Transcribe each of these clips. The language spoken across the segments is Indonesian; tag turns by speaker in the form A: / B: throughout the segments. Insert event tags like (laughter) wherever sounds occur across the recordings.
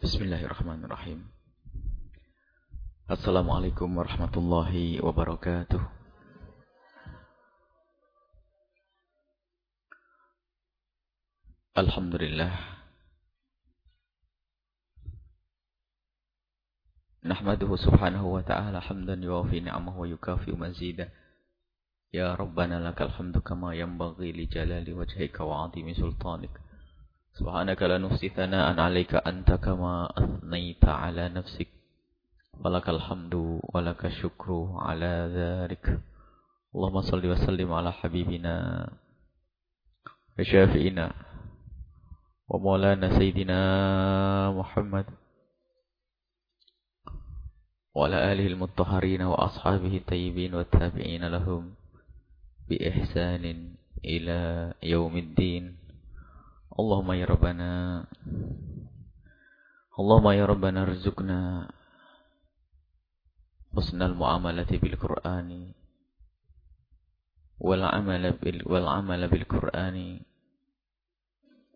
A: Bismillahirrahmanirrahim. Assalamualaikum warahmatullahi wabarakatuh. Alhamdulillah. Nahmaduhu subhanahu wa ta'ala hamdan yuwafi ni'amahu wa yukafi mazidah. Ya Rabbana lakal hamdu kama yanbaghi li jalali wajhika wa 'azimi sultanika. سبحانك لا نحصي ثناء عليك أنت كما أثنيت على نفسك. ولك الحمد ولك الشكر على ذلك. اللهم صل وسلم على حبيبنا وشافئنا ومولانا سيدنا محمد وعلى آله المطهرين وأصحابه الطيبين والتابعين لهم بإحسان إلى يوم الدين. اللهم يا ربنا اللهم يا ربنا ارزقنا حسن المعاملة بالقرآن والعمل بال والعمل بالقرآن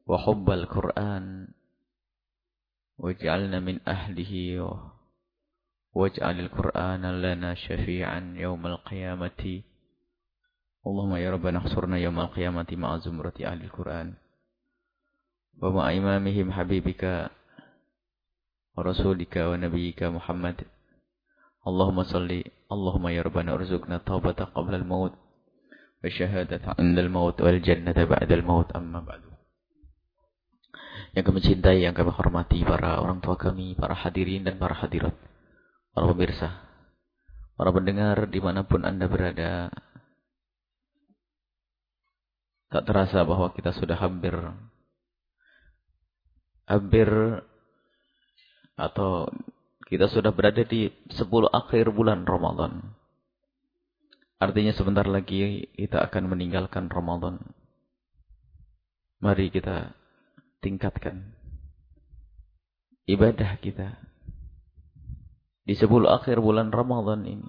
A: وحب القرآن واجعلنا من أهله واجعل القرآن لنا شفيعا يوم القيامة اللهم يا ربنا احصرنا يوم القيامة مع زمرة أهل القرآن ومع إمامهم حبيبك ورسولك ونبيك محمد اللهم صل اللهم يا ربنا ارزقنا التوبة قبل الموت والشهادة عند الموت والجنة بعد الموت أما بعد yang kami cintai, yang kami hormati para orang tua kami, para hadirin dan para hadirat, para pemirsa, para pendengar dimanapun anda berada. Tak terasa bahwa kita sudah hampir hampir atau kita sudah berada di 10 akhir bulan Ramadan. Artinya sebentar lagi kita akan meninggalkan Ramadan. Mari kita tingkatkan ibadah kita di 10 akhir bulan Ramadan ini.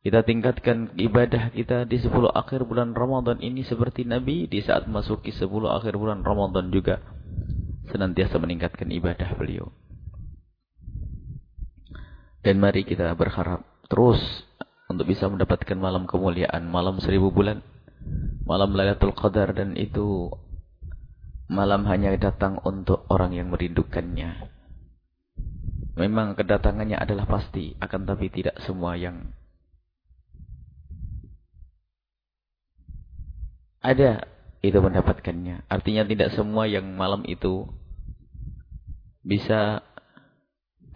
A: Kita tingkatkan ibadah kita di 10 akhir bulan Ramadan ini seperti Nabi di saat masuki 10 akhir bulan Ramadan juga senantiasa meningkatkan ibadah beliau. Dan mari kita berharap terus untuk bisa mendapatkan malam kemuliaan, malam seribu bulan, malam Lailatul Qadar dan itu malam hanya datang untuk orang yang merindukannya. Memang kedatangannya adalah pasti, akan tapi tidak semua yang ada itu mendapatkannya. Artinya tidak semua yang malam itu bisa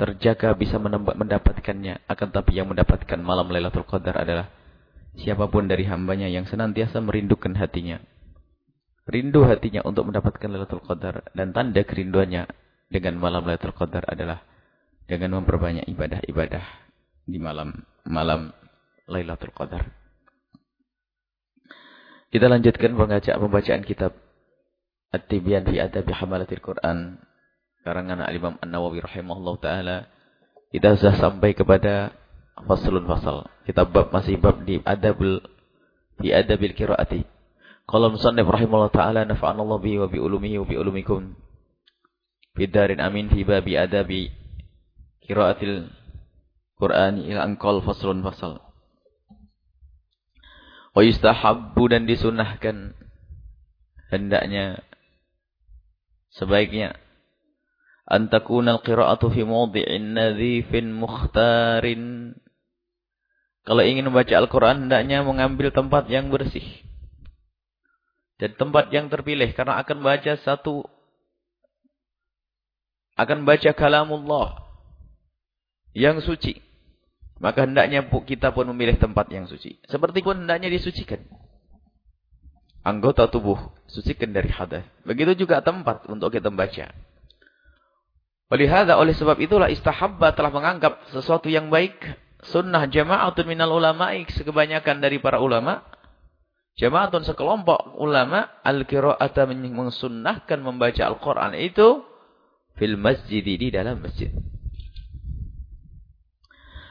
A: terjaga, bisa mendapatkannya. Akan tapi yang mendapatkan malam Lailatul Qadar adalah siapa pun dari hambanya yang senantiasa merindukan hatinya. Rindu hatinya untuk mendapatkan Lailatul Qadar. Dan tanda kerinduannya dengan malam Lailatul Qadar adalah dengan memperbanyak ibadah-ibadah di malam malam Lailatul Qadar. Kita lanjutkan pembacaan kitab At-Tibyan fi Adabi Hamalatil Quran karangan Al-Imam An-Nawawi rahimahullah taala kita sudah sampai kepada faslun fasal. Kita bab masih bab di adabul di adabil qiraati. Qala musannif rahimahullah taala nafa'anallahu bihi wa bi ulumihi wa bi ulumikum fi darin amin fi babi adabi qiraatil Qur'ani ila anqal faslun fasal. Wa yustahabbu dan disunahkan hendaknya sebaiknya an takuna al-qira'atu fi mawdi'in nadhifin mukhtarin. Kalau ingin membaca Al-Quran, hendaknya mengambil tempat yang bersih. Dan tempat yang terpilih. Karena akan baca satu. Akan baca kalamullah. Yang suci. Maka hendaknya kita pun memilih tempat yang suci. Seperti pun hendaknya disucikan. Anggota tubuh. Sucikan dari hadas. Begitu juga tempat untuk kita membaca. Walihada oleh sebab itulah istahabba telah menganggap sesuatu yang baik sunnah jama'atun minal ulama'i sekebanyakan dari para ulama jama'atun sekelompok ulama al-qira'ata mensunnahkan membaca Al-Qur'an itu fil masjid di dalam masjid.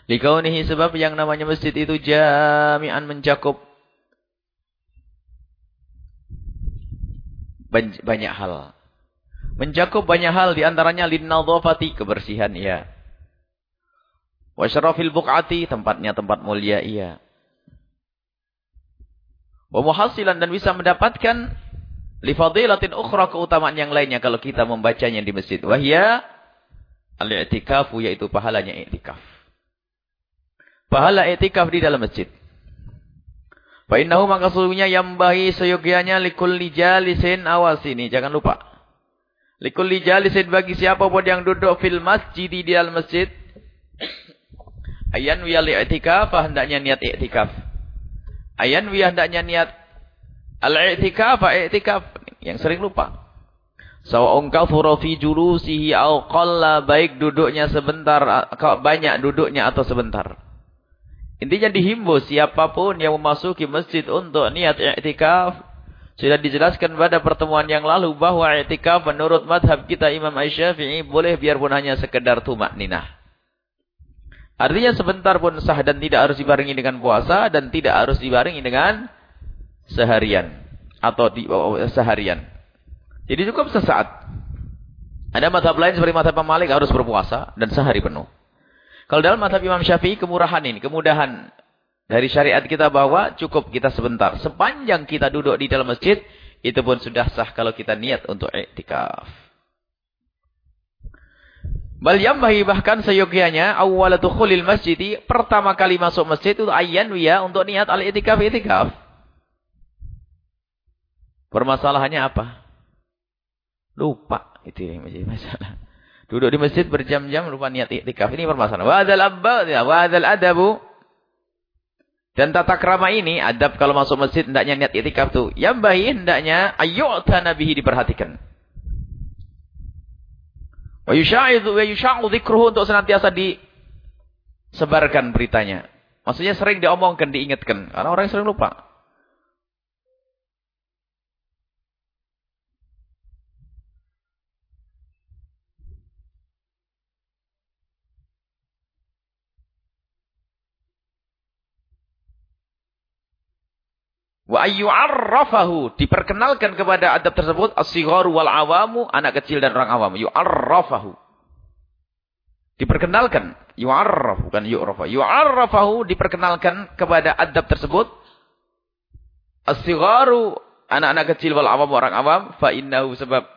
A: Likaunihi sebab yang namanya masjid itu jami'an mencakup banyak hal. Mencakup banyak hal di antaranya linnadhafati kebersihan iya. Wa syarafil buq'ati tempatnya tempat mulia iya. Wa muhasilan dan bisa mendapatkan li fadilatin ukhra keutamaan yang lainnya kalau kita membacanya di masjid. Wahya al-i'tikafu yaitu pahalanya i'tikaf. Pahala i'tikaf di dalam masjid. Fa innahu maka sesungguhnya yang bahi seyogianya likulli jalisin awas ini jangan lupa. Likulli jalisin bagi siapa pun yang duduk fil masjid di dalam masjid. Ayan wiya li'tikaf, hendaknya niat i'tikaf. Ayan wiya hendaknya niat al-i'tikaf, i'tikaf. Yang sering lupa. Sawa'un kathura fi julusihi au qalla baik duduknya sebentar, banyak duduknya atau sebentar. Intinya dihimbau siapa pun yang memasuki masjid untuk niat i'tikaf sudah dijelaskan pada pertemuan yang lalu bahwa i'tikaf menurut madhab kita Imam Syafi'i boleh biarpun hanya sekedar tumak ninah. Artinya sebentar pun sah dan tidak harus dibarengi dengan puasa dan tidak harus dibarengi dengan seharian atau di, oh, oh, seharian. Jadi cukup sesaat. Ada madhab lain seperti madhab Malik harus berpuasa dan sehari penuh. Kalau dalam madhab Imam Syafi'i kemurahan ini, kemudahan dari syariat kita bahwa cukup kita sebentar. Sepanjang kita duduk di dalam masjid, itu pun sudah sah kalau kita niat untuk iktikaf. Bal yambahi bahkan seyogianya awwalatu khulil masjid pertama kali masuk masjid itu ayyan wiya untuk niat al-i'tikaf i'tikaf. Permasalahannya apa? Lupa itu yang menjadi masalah. Duduk di masjid berjam-jam lupa niat i'tikaf. Ini permasalahan. Wa hadzal abba wa adabu dan tata krama ini, adab kalau masuk masjid hendaknya niat itikaf tuh. Yang baik hendaknya ayyu'ta nabihi diperhatikan. Wa yusha'idhu wa yusha'u dzikruhu untuk senantiasa disebarkan beritanya. Maksudnya sering diomongkan, diingatkan. Karena orang sering lupa. Wa ayyu'arrafahu. Diperkenalkan kepada adab tersebut. As-sigharu wal awamu. Anak kecil dan orang awam. Yu'arrafahu. Diperkenalkan. Yu'arraf. Bukan yu'rafa. Yu'arrafahu. Diperkenalkan kepada adab tersebut. As-sigharu. Anak-anak kecil wal awamu orang awam. Fa'innahu sebab.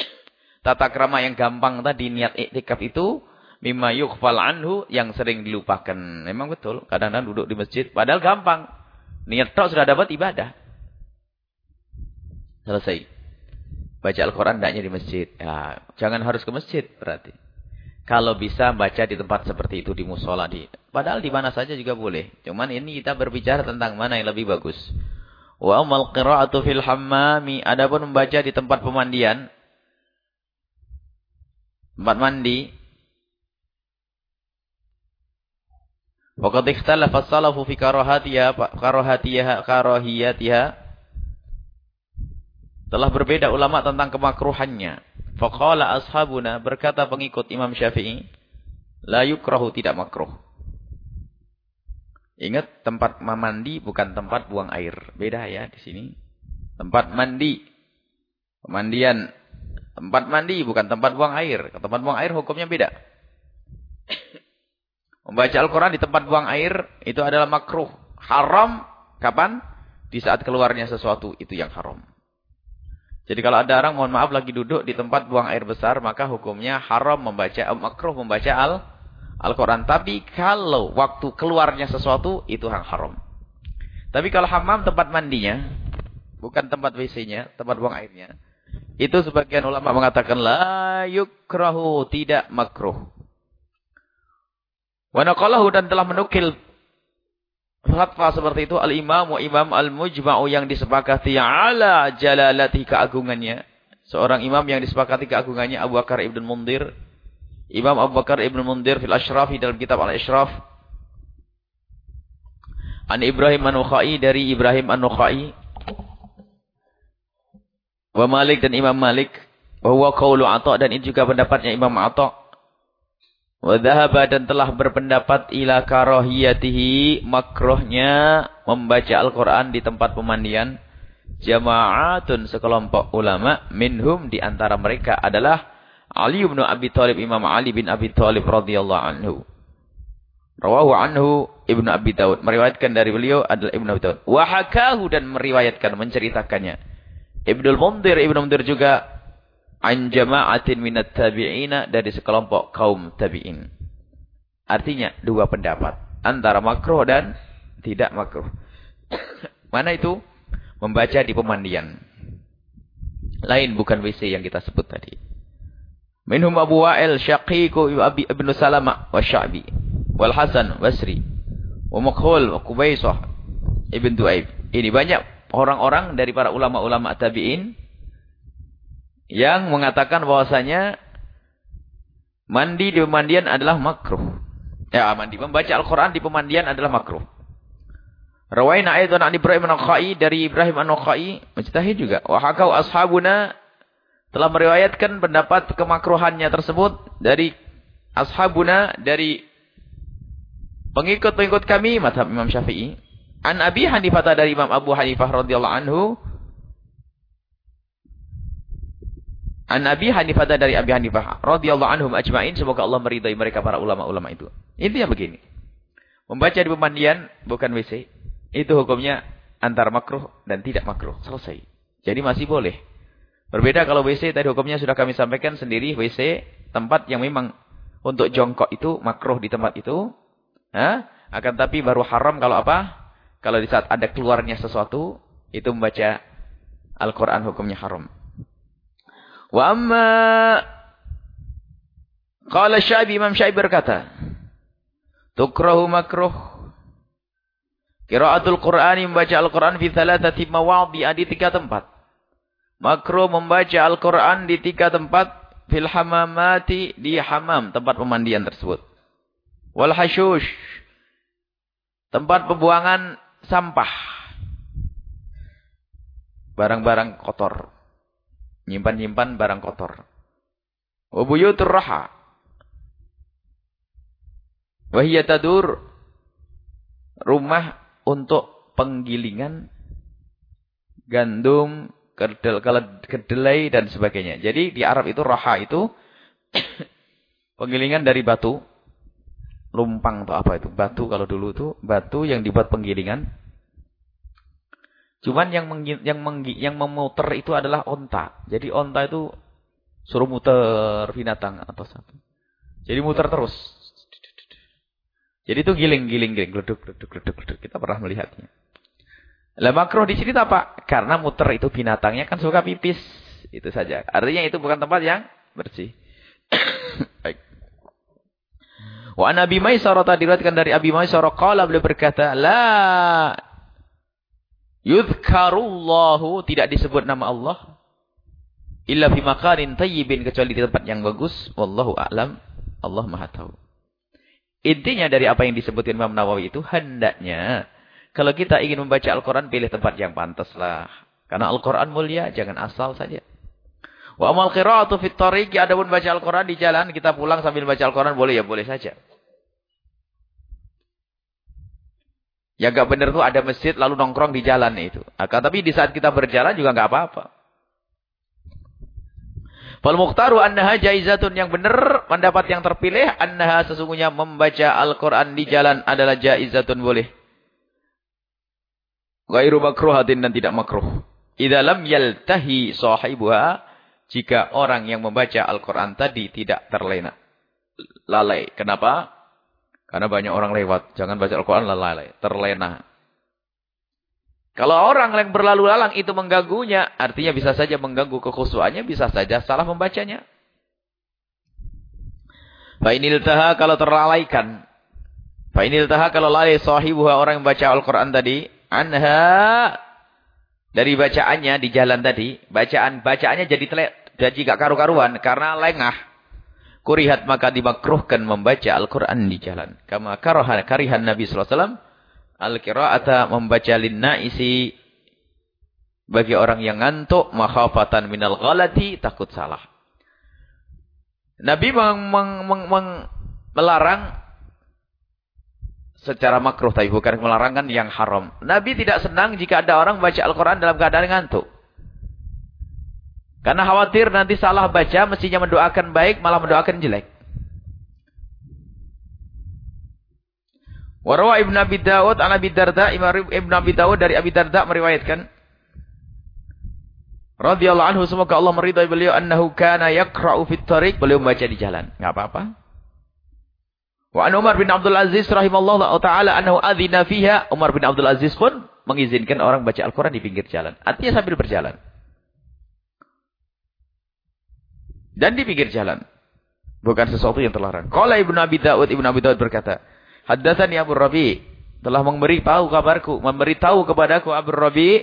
A: (coughs) Tata krama yang gampang tadi. Niat iktikaf itu. Mimma yukhfal anhu. Yang sering dilupakan. Memang betul. Kadang-kadang duduk di masjid. Padahal gampang. Niat tok sudah dapat ibadah. Selesai. Baca Al-Quran tidaknya di masjid. Ya, jangan harus ke masjid berarti. Kalau bisa baca di tempat seperti itu di musola di. Padahal di mana saja juga boleh. Cuman ini kita berbicara tentang mana yang lebih bagus. Wa amal qira'atu fil hammami. Adapun membaca di tempat pemandian. Tempat mandi. Waqad ikhtalafa as-salafu fi karahatiha karahatiha karahiyatiha. Telah berbeda ulama tentang kemakruhannya. Faqala ashabuna berkata pengikut Imam Syafi'i, la yukrahu tidak makruh. Ingat tempat mandi bukan tempat buang air. Beda ya di sini. Tempat mandi. Pemandian. Tempat mandi bukan tempat buang air. Tempat buang air hukumnya beda. Membaca Al-Quran di tempat buang air itu adalah makruh. Haram kapan? Di saat keluarnya sesuatu itu yang haram. Jadi kalau ada orang mohon maaf lagi duduk di tempat buang air besar maka hukumnya haram membaca eh, makruh membaca Al Al-Qur'an. Tapi kalau waktu keluarnya sesuatu itu yang haram. Tapi kalau hammam tempat mandinya bukan tempat WC-nya, tempat buang airnya. Itu sebagian ulama mengatakan la yukrahu, tidak makruh. Wa naqalahu dan telah menukil fatwa seperti itu al-imam wa imam al-mujma'u yang disepakati ala jalalati keagungannya. Seorang imam yang disepakati keagungannya Abu Bakar Ibn Mundir. Imam Abu Bakar Ibn Mundir fil Ashrafi dalam kitab Al-Ashraf. An Ibrahim An-Nukhai dari Ibrahim An-Nukhai. Wa Malik dan Imam Malik. Wa huwa qawlu dan ini juga pendapatnya Imam Atha. Wadhahaba dan telah berpendapat ila karohiyatihi makrohnya membaca Al-Quran di tempat pemandian. Jama'atun sekelompok ulama minhum di antara mereka adalah Ali bin Abi Thalib Imam Ali bin Abi Thalib radhiyallahu anhu. Rawahu anhu Ibnu Abi Daud. Meriwayatkan dari beliau adalah Ibnu Abi Daud. Wa hakahu dan meriwayatkan, menceritakannya. Ibnu Mundir, Ibnu Mundir juga an jama'atin minat tabi'ina dari sekelompok kaum tabi'in. Artinya dua pendapat. Antara makruh dan tidak makruh. (coughs) Mana itu? Membaca di pemandian. Lain bukan WC yang kita sebut tadi. Minhum Abu Wa'il, Syaqiqu, Ibnu Salama, wa Sya'bi, wal Hasan, Basri, wa Makhul, wa Kubaisah, Ibn Du'aib. Ini banyak orang-orang dari para ulama-ulama tabi'in yang mengatakan bahwasanya mandi di pemandian adalah makruh. Ya, mandi membaca Al-Qur'an di pemandian adalah makruh. Rawaina aidan an Ibrahim an-Nakhai dari Ibrahim an-Nakhai mujtahid juga. Wa hakau ashabuna telah meriwayatkan pendapat kemakruhannya tersebut dari ashabuna dari pengikut-pengikut kami mazhab Imam Syafi'i. An Abi Hanifah dari Imam Abu Hanifah radhiyallahu anhu An Abi Hanifah dari Abi Hanifah radhiyallahu anhum ajmain semoga Allah meridai mereka para ulama-ulama itu. Intinya begini. Membaca di pemandian bukan WC. Itu hukumnya antara makruh dan tidak makruh. Selesai. Jadi masih boleh. Berbeda kalau WC tadi hukumnya sudah kami sampaikan sendiri. WC tempat yang memang untuk jongkok itu makruh di tempat itu. Ha? Akan tapi baru haram kalau apa? Kalau di saat ada keluarnya sesuatu. Itu membaca Al-Quran hukumnya haram. Wa amma... Qala Syabi Imam Syabi berkata. Tukrahu makruh Qiraatul Qur'ani membaca Al-Qur'an fi thalathati mawadhi di tiga tempat. Makro membaca Al-Qur'an di tiga tempat fil hamamati di hamam, tempat pemandian tersebut. Wal hashush tempat pembuangan sampah. Barang-barang kotor. Nyimpan-nyimpan barang kotor. Wa buyutur raha. Tadur rumah untuk penggilingan gandum, kedelai dan sebagainya. Jadi di Arab itu roha itu (coughs) penggilingan dari batu, lumpang atau apa itu? Batu kalau dulu itu batu yang dibuat penggilingan. Cuman yang menggi, yang menggi, yang memutar itu adalah onta. Jadi onta itu suruh muter binatang atau satu. Jadi muter terus. Jadi itu giling-giling, giling, geluduk, geluduk, geluduk, geluduk. Kita pernah melihatnya. Lah makruh di sini apa? Karena muter itu binatangnya kan suka pipis. Itu saja. Artinya itu bukan tempat yang bersih. (coughs) Baik. Wa Nabi Maisarah tadi dari Abi Maisarah qala beliau berkata, "La yudhkarullahu tidak disebut nama Allah illa fi makanin tayyibin kecuali di tempat yang bagus. Wallahu a'lam. Allah Maha tahu. Intinya dari apa yang disebutkan Imam Nawawi itu hendaknya kalau kita ingin membaca Al-Quran pilih tempat yang pantaslah. Karena Al-Quran mulia, jangan asal saja. Wa amal qira'atu fit tariqi adapun baca Al-Quran di jalan, kita pulang sambil baca Al-Quran boleh ya boleh saja. Ya gak benar tuh ada masjid lalu nongkrong di jalan itu. Akan tapi di saat kita berjalan juga gak apa-apa. Fal mukhtaru annaha jaizatun yang benar pendapat yang terpilih annaha sesungguhnya membaca Al-Qur'an di jalan adalah jaizatun boleh. Ghairu makruhatin dan tidak makruh. Idza lam yaltahi sahibuha jika orang yang membaca Al-Qur'an tadi tidak terlena. Lalai. Kenapa? Karena banyak orang lewat. Jangan baca Al-Qur'an lalai, terlena. Kalau orang yang berlalu lalang itu mengganggunya, artinya bisa saja mengganggu kekhusuannya, bisa saja salah membacanya. Fa'inil taha kalau terlalaikan. Fa'inil taha kalau lalai sahibuha orang yang baca Al-Quran tadi. Anha. Dari bacaannya di jalan tadi. Bacaan bacaannya jadi telek. Jadi gak karu-karuan. Karena lengah. Kurihat maka dimakruhkan membaca Al-Quran di jalan. Kama karahan, karihan Nabi SAW al-qira'ata membaca isi bagi orang yang ngantuk makhafatan minal ghalati takut salah. Nabi meng, meng, meng, meng, melarang secara makruh tapi bukan melarangkan yang haram. Nabi tidak senang jika ada orang baca Al-Quran dalam keadaan ngantuk. Karena khawatir nanti salah baca, mestinya mendoakan baik, malah mendoakan jelek. Warwa Ibn Abi Dawud, an Abi Darda, Ibn Abi Dawud dari Abi Darda meriwayatkan. radhiyallahu anhu, semoga Allah meridai beliau, annahu kana yakra'u fit tariq, beliau membaca di jalan. Enggak apa-apa. Wa an Umar bin Abdul Aziz rahimallahu taala annahu adzina fiha. Umar bin Abdul Aziz pun mengizinkan orang baca Al-Qur'an di pinggir jalan. Artinya sambil berjalan. Dan di pinggir jalan. Bukan sesuatu yang terlarang. Qala Ibnu Abi Dawud, Ibnu Abi Dawud berkata, Haddatsani Abu Rabi, telah memberi tahu kabarku, memberi tahu kepadaku Abu Rabi,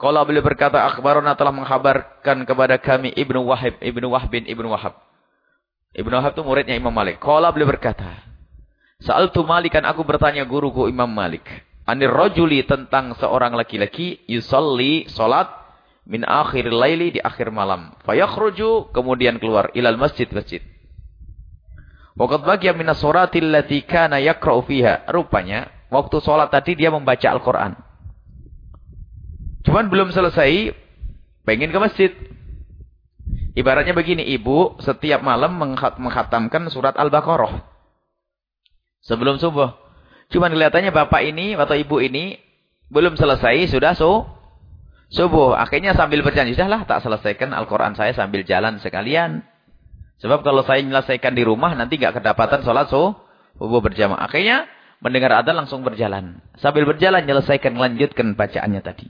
A: kalau beliau berkata, akhbarona telah menghabarkan kepada kami Ibnu Wahib, Ibnu Wahbin, Ibnu Wahab. Ibnu Wahab itu muridnya Imam Malik. Kalau beliau berkata, Sa'altu Malikan aku bertanya guruku Imam Malik. Anir rojuli tentang seorang laki-laki yusalli salat min akhir laili di akhir malam. Fayakhruju kemudian keluar ilal masjid-masjid. Waqad bagiya minas suratil lati kana yakra'u fiha. Rupanya waktu salat tadi dia membaca Al-Qur'an. Cuman belum selesai pengen ke masjid. Ibaratnya begini, ibu setiap malam menghatamkan surat Al-Baqarah. Sebelum subuh. Cuman kelihatannya bapak ini atau ibu ini belum selesai, sudah so, subuh. Akhirnya sambil berjanji, sudahlah tak selesaikan Al-Quran saya sambil jalan sekalian. Sebab kalau saya menyelesaikan di rumah, nanti nggak kedapatan sholat subuh berjamaah. Akhirnya mendengar adzan langsung berjalan. Sambil berjalan, menyelesaikan, lanjutkan bacaannya tadi.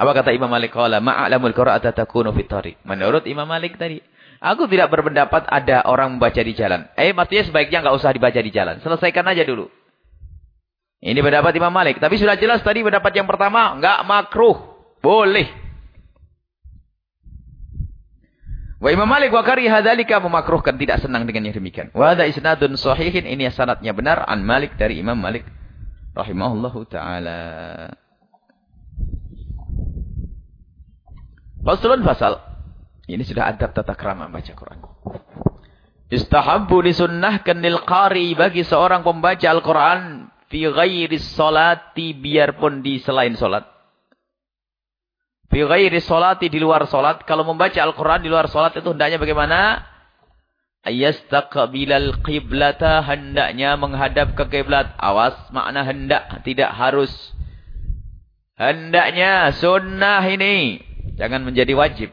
A: Apa kata Imam Malik? Ma'alamul qira'ata takunu fitari. Menurut Imam Malik tadi. Aku tidak berpendapat ada orang membaca di jalan. Eh, maksudnya sebaiknya nggak usah dibaca di jalan. Selesaikan aja dulu. Ini pendapat Imam Malik. Tapi sudah jelas tadi pendapat yang pertama. Enggak makruh. Boleh. Wa Imam Malik wa kariha dzalika memakruhkan tidak senang dengan yang demikian. Wa hadza isnadun sahihin ini sanadnya benar an Malik dari Imam Malik rahimahullahu taala. Faslun fasal. Ini sudah adab tata krama baca Quran. Istahabbu disunnahkan lil qari bagi seorang pembaca Al-Quran fi ghairi salati biarpun di selain salat. Fi ghairi salati di luar salat. Kalau membaca Al-Qur'an di luar salat itu hendaknya bagaimana? Ayastaqbilal qiblata hendaknya menghadap ke kiblat. Awas makna hendak tidak harus. Hendaknya sunnah ini jangan menjadi wajib.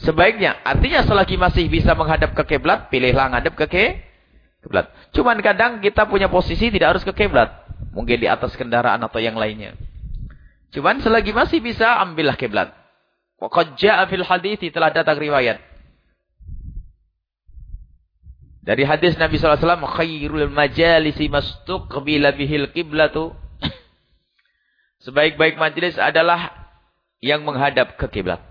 A: Sebaiknya artinya selagi masih bisa menghadap ke kiblat, pilihlah menghadap ke kiblat. Cuman kadang kita punya posisi tidak harus ke kiblat. Mungkin di atas kendaraan atau yang lainnya. Cuman selagi masih bisa, ambillah kiblat. Waqad ja'a fil hadits telah datang riwayat. Dari hadis Nabi SAW, khairul majalisi mastuqbila bihil kiblatu. (clears throat) Sebaik-baik majlis adalah yang menghadap ke kiblat.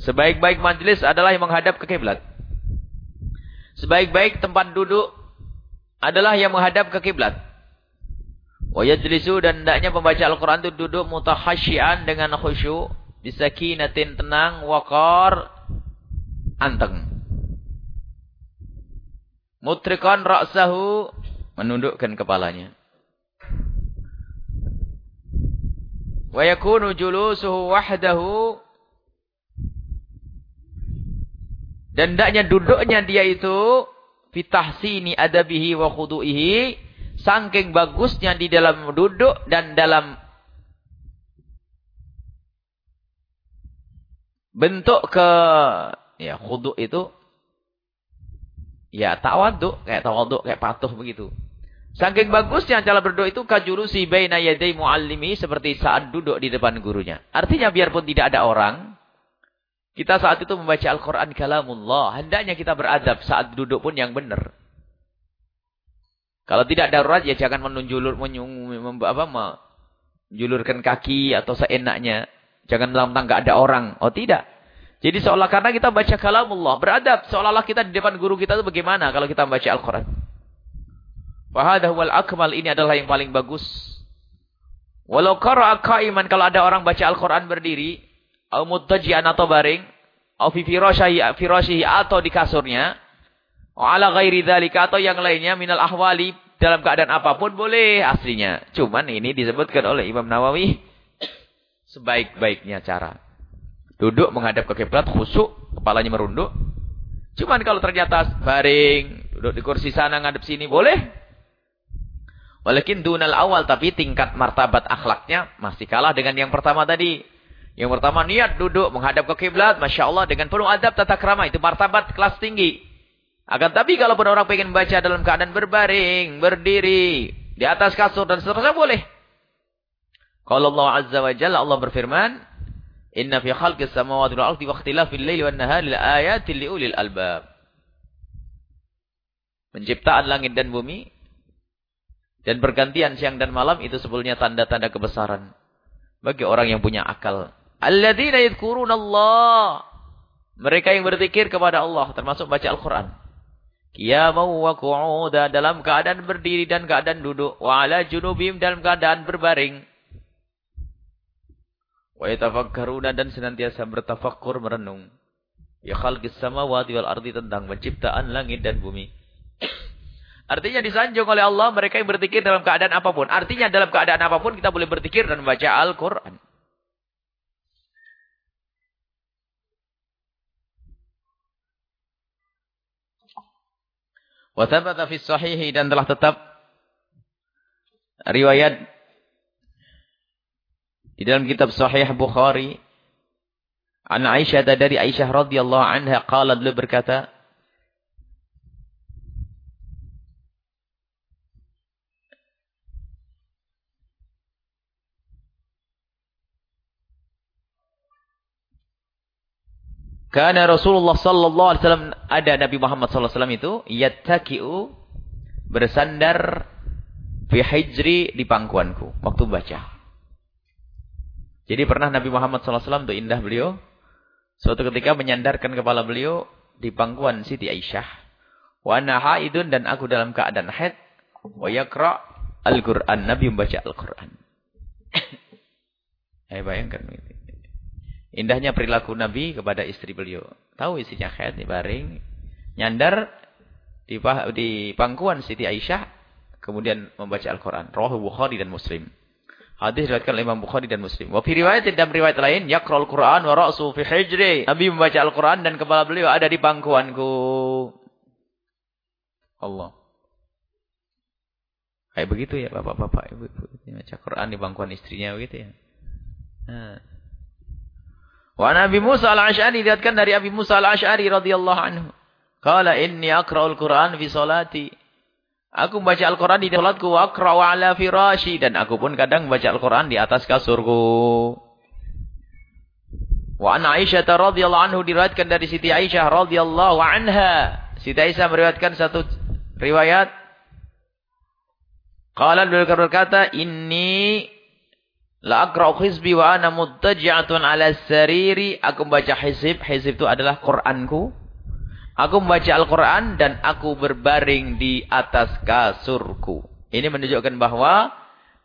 A: Sebaik-baik majlis adalah yang menghadap ke kiblat. Sebaik-baik tempat duduk adalah yang menghadap ke kiblat. Wa yajlisu dan hendaknya pembaca Al-Qur'an itu duduk mutakhasyian dengan khusyuk, bisakinatin tenang, waqar, anteng. Mutrikan ra'sahu menundukkan kepalanya. Wa yakunu julusuhu wahdahu Dan hendaknya duduknya dia itu fitahsini adabihi wa khudu'ihi saking bagusnya di dalam duduk dan dalam bentuk ke ya khudu' itu ya tawadhu kayak tawadhu kayak patuh begitu. Saking bagusnya cara berdoa itu kajulusi baina yaday muallimi seperti saat duduk di depan gurunya. Artinya biarpun tidak ada orang, kita saat itu membaca Al-Quran kalamullah. Hendaknya kita beradab saat duduk pun yang benar. Kalau tidak darurat ya jangan menunjulur, menyung, apa, menjulurkan kaki atau seenaknya. Jangan dalam tangga ada orang. Oh tidak. Jadi seolah karena kita baca kalamullah. Beradab. Seolah-olah kita di depan guru kita itu bagaimana kalau kita membaca Al-Quran. Wahadahwal akmal ini adalah yang paling bagus. Walau qara'a qa'iman kalau ada orang baca Al-Quran berdiri au atau baring, au fi atau di kasurnya, Ala ghairi dzalika atau yang lainnya minal ahwali dalam keadaan apa pun boleh aslinya. Cuman ini disebutkan oleh Imam Nawawi sebaik-baiknya cara. Duduk menghadap ke kiblat khusyuk, kepalanya merunduk. Cuman kalau ternyata baring, duduk di kursi sana ngadep sini boleh. Walakin dunal awal tapi tingkat martabat akhlaknya masih kalah dengan yang pertama tadi. Yang pertama niat duduk menghadap ke kiblat, masya Allah dengan penuh adab tata krama itu martabat kelas tinggi. Akan tapi kalau pun orang ingin baca dalam keadaan berbaring, berdiri, di atas kasur dan seterusnya boleh. Kalau Allah Azza wa Jalla Allah berfirman, Inna fi khalqis samawati wal ardi wa ikhtilafil laili wan nahari laayatin liulil albab. Penciptaan langit dan bumi dan pergantian siang dan malam itu sebetulnya tanda-tanda kebesaran bagi orang yang punya akal. Alladzina yadhkurunallah. Mereka yang berzikir kepada Allah termasuk baca Al-Qur'an. Qiyaman wa qu'uda dalam keadaan berdiri dan keadaan duduk. Wa ala junubim dalam keadaan berbaring. Wa yatafakkaruna dan senantiasa bertafakkur merenung. Ya khalqis samawati wal ardi tentang penciptaan langit dan bumi. Artinya disanjung oleh Allah mereka yang berzikir dalam keadaan apa pun. Artinya dalam keadaan apa pun kita boleh berzikir dan membaca Al-Quran. Wa thabata fi sahihi dan telah tetap riwayat di dalam kitab Sahih Bukhari. An Aisyah dari Aisyah radhiyallahu anha qalat beliau berkata Karena Rasulullah sallallahu alaihi wasallam ada Nabi Muhammad sallallahu alaihi wasallam itu yattaki'u bersandar fi hijri di pangkuanku waktu baca. Jadi pernah Nabi Muhammad sallallahu alaihi wasallam itu indah beliau suatu ketika menyandarkan kepala beliau di pangkuan Siti Aisyah. Wa ana haidun dan aku dalam keadaan haid wa yaqra al-Qur'an. Nabi membaca Al-Qur'an. Ayo (coughs) bayangkan ini. Indahnya perilaku Nabi kepada istri beliau. Tahu istrinya khair di baring. Nyandar di, di pangkuan Siti Aisyah. Kemudian membaca Al-Quran. Rawahu Bukhari dan Muslim. Hadis diriwayatkan oleh Imam Bukhari dan Muslim. Wa fi riwayat dan riwayat lain yaqra'ul Quran wa ra'su fi hijri. Nabi membaca Al-Quran dan kepala beliau ada di pangkuanku. Allah. Kayak begitu ya bapak-bapak, ibu-ibu. Baca Quran di pangkuan istrinya begitu ya. Nah. Wa Nabi Musa al-Ash'ari dilihatkan dari Abi Musa al-Ash'ari radhiyallahu anhu. Qala inni aqra'ul Qur'an fi salati. Aku membaca Al-Qur'an di salatku wa aqra'u ala firashi dan aku pun kadang membaca Al-Qur'an di atas kasurku. Wa an Aisyah radhiyallahu anhu diriwayatkan dari Siti Aisyah radhiyallahu anha. Siti Aisyah meriwayatkan satu riwayat. Qala beliau berkata, "Inni La akra'u hizbi wa ana muttaji'atun ala sariri. Aku membaca hizib. Hizib itu adalah Qur'anku. Aku membaca Al-Quran dan aku berbaring di atas kasurku. Ini menunjukkan bahwa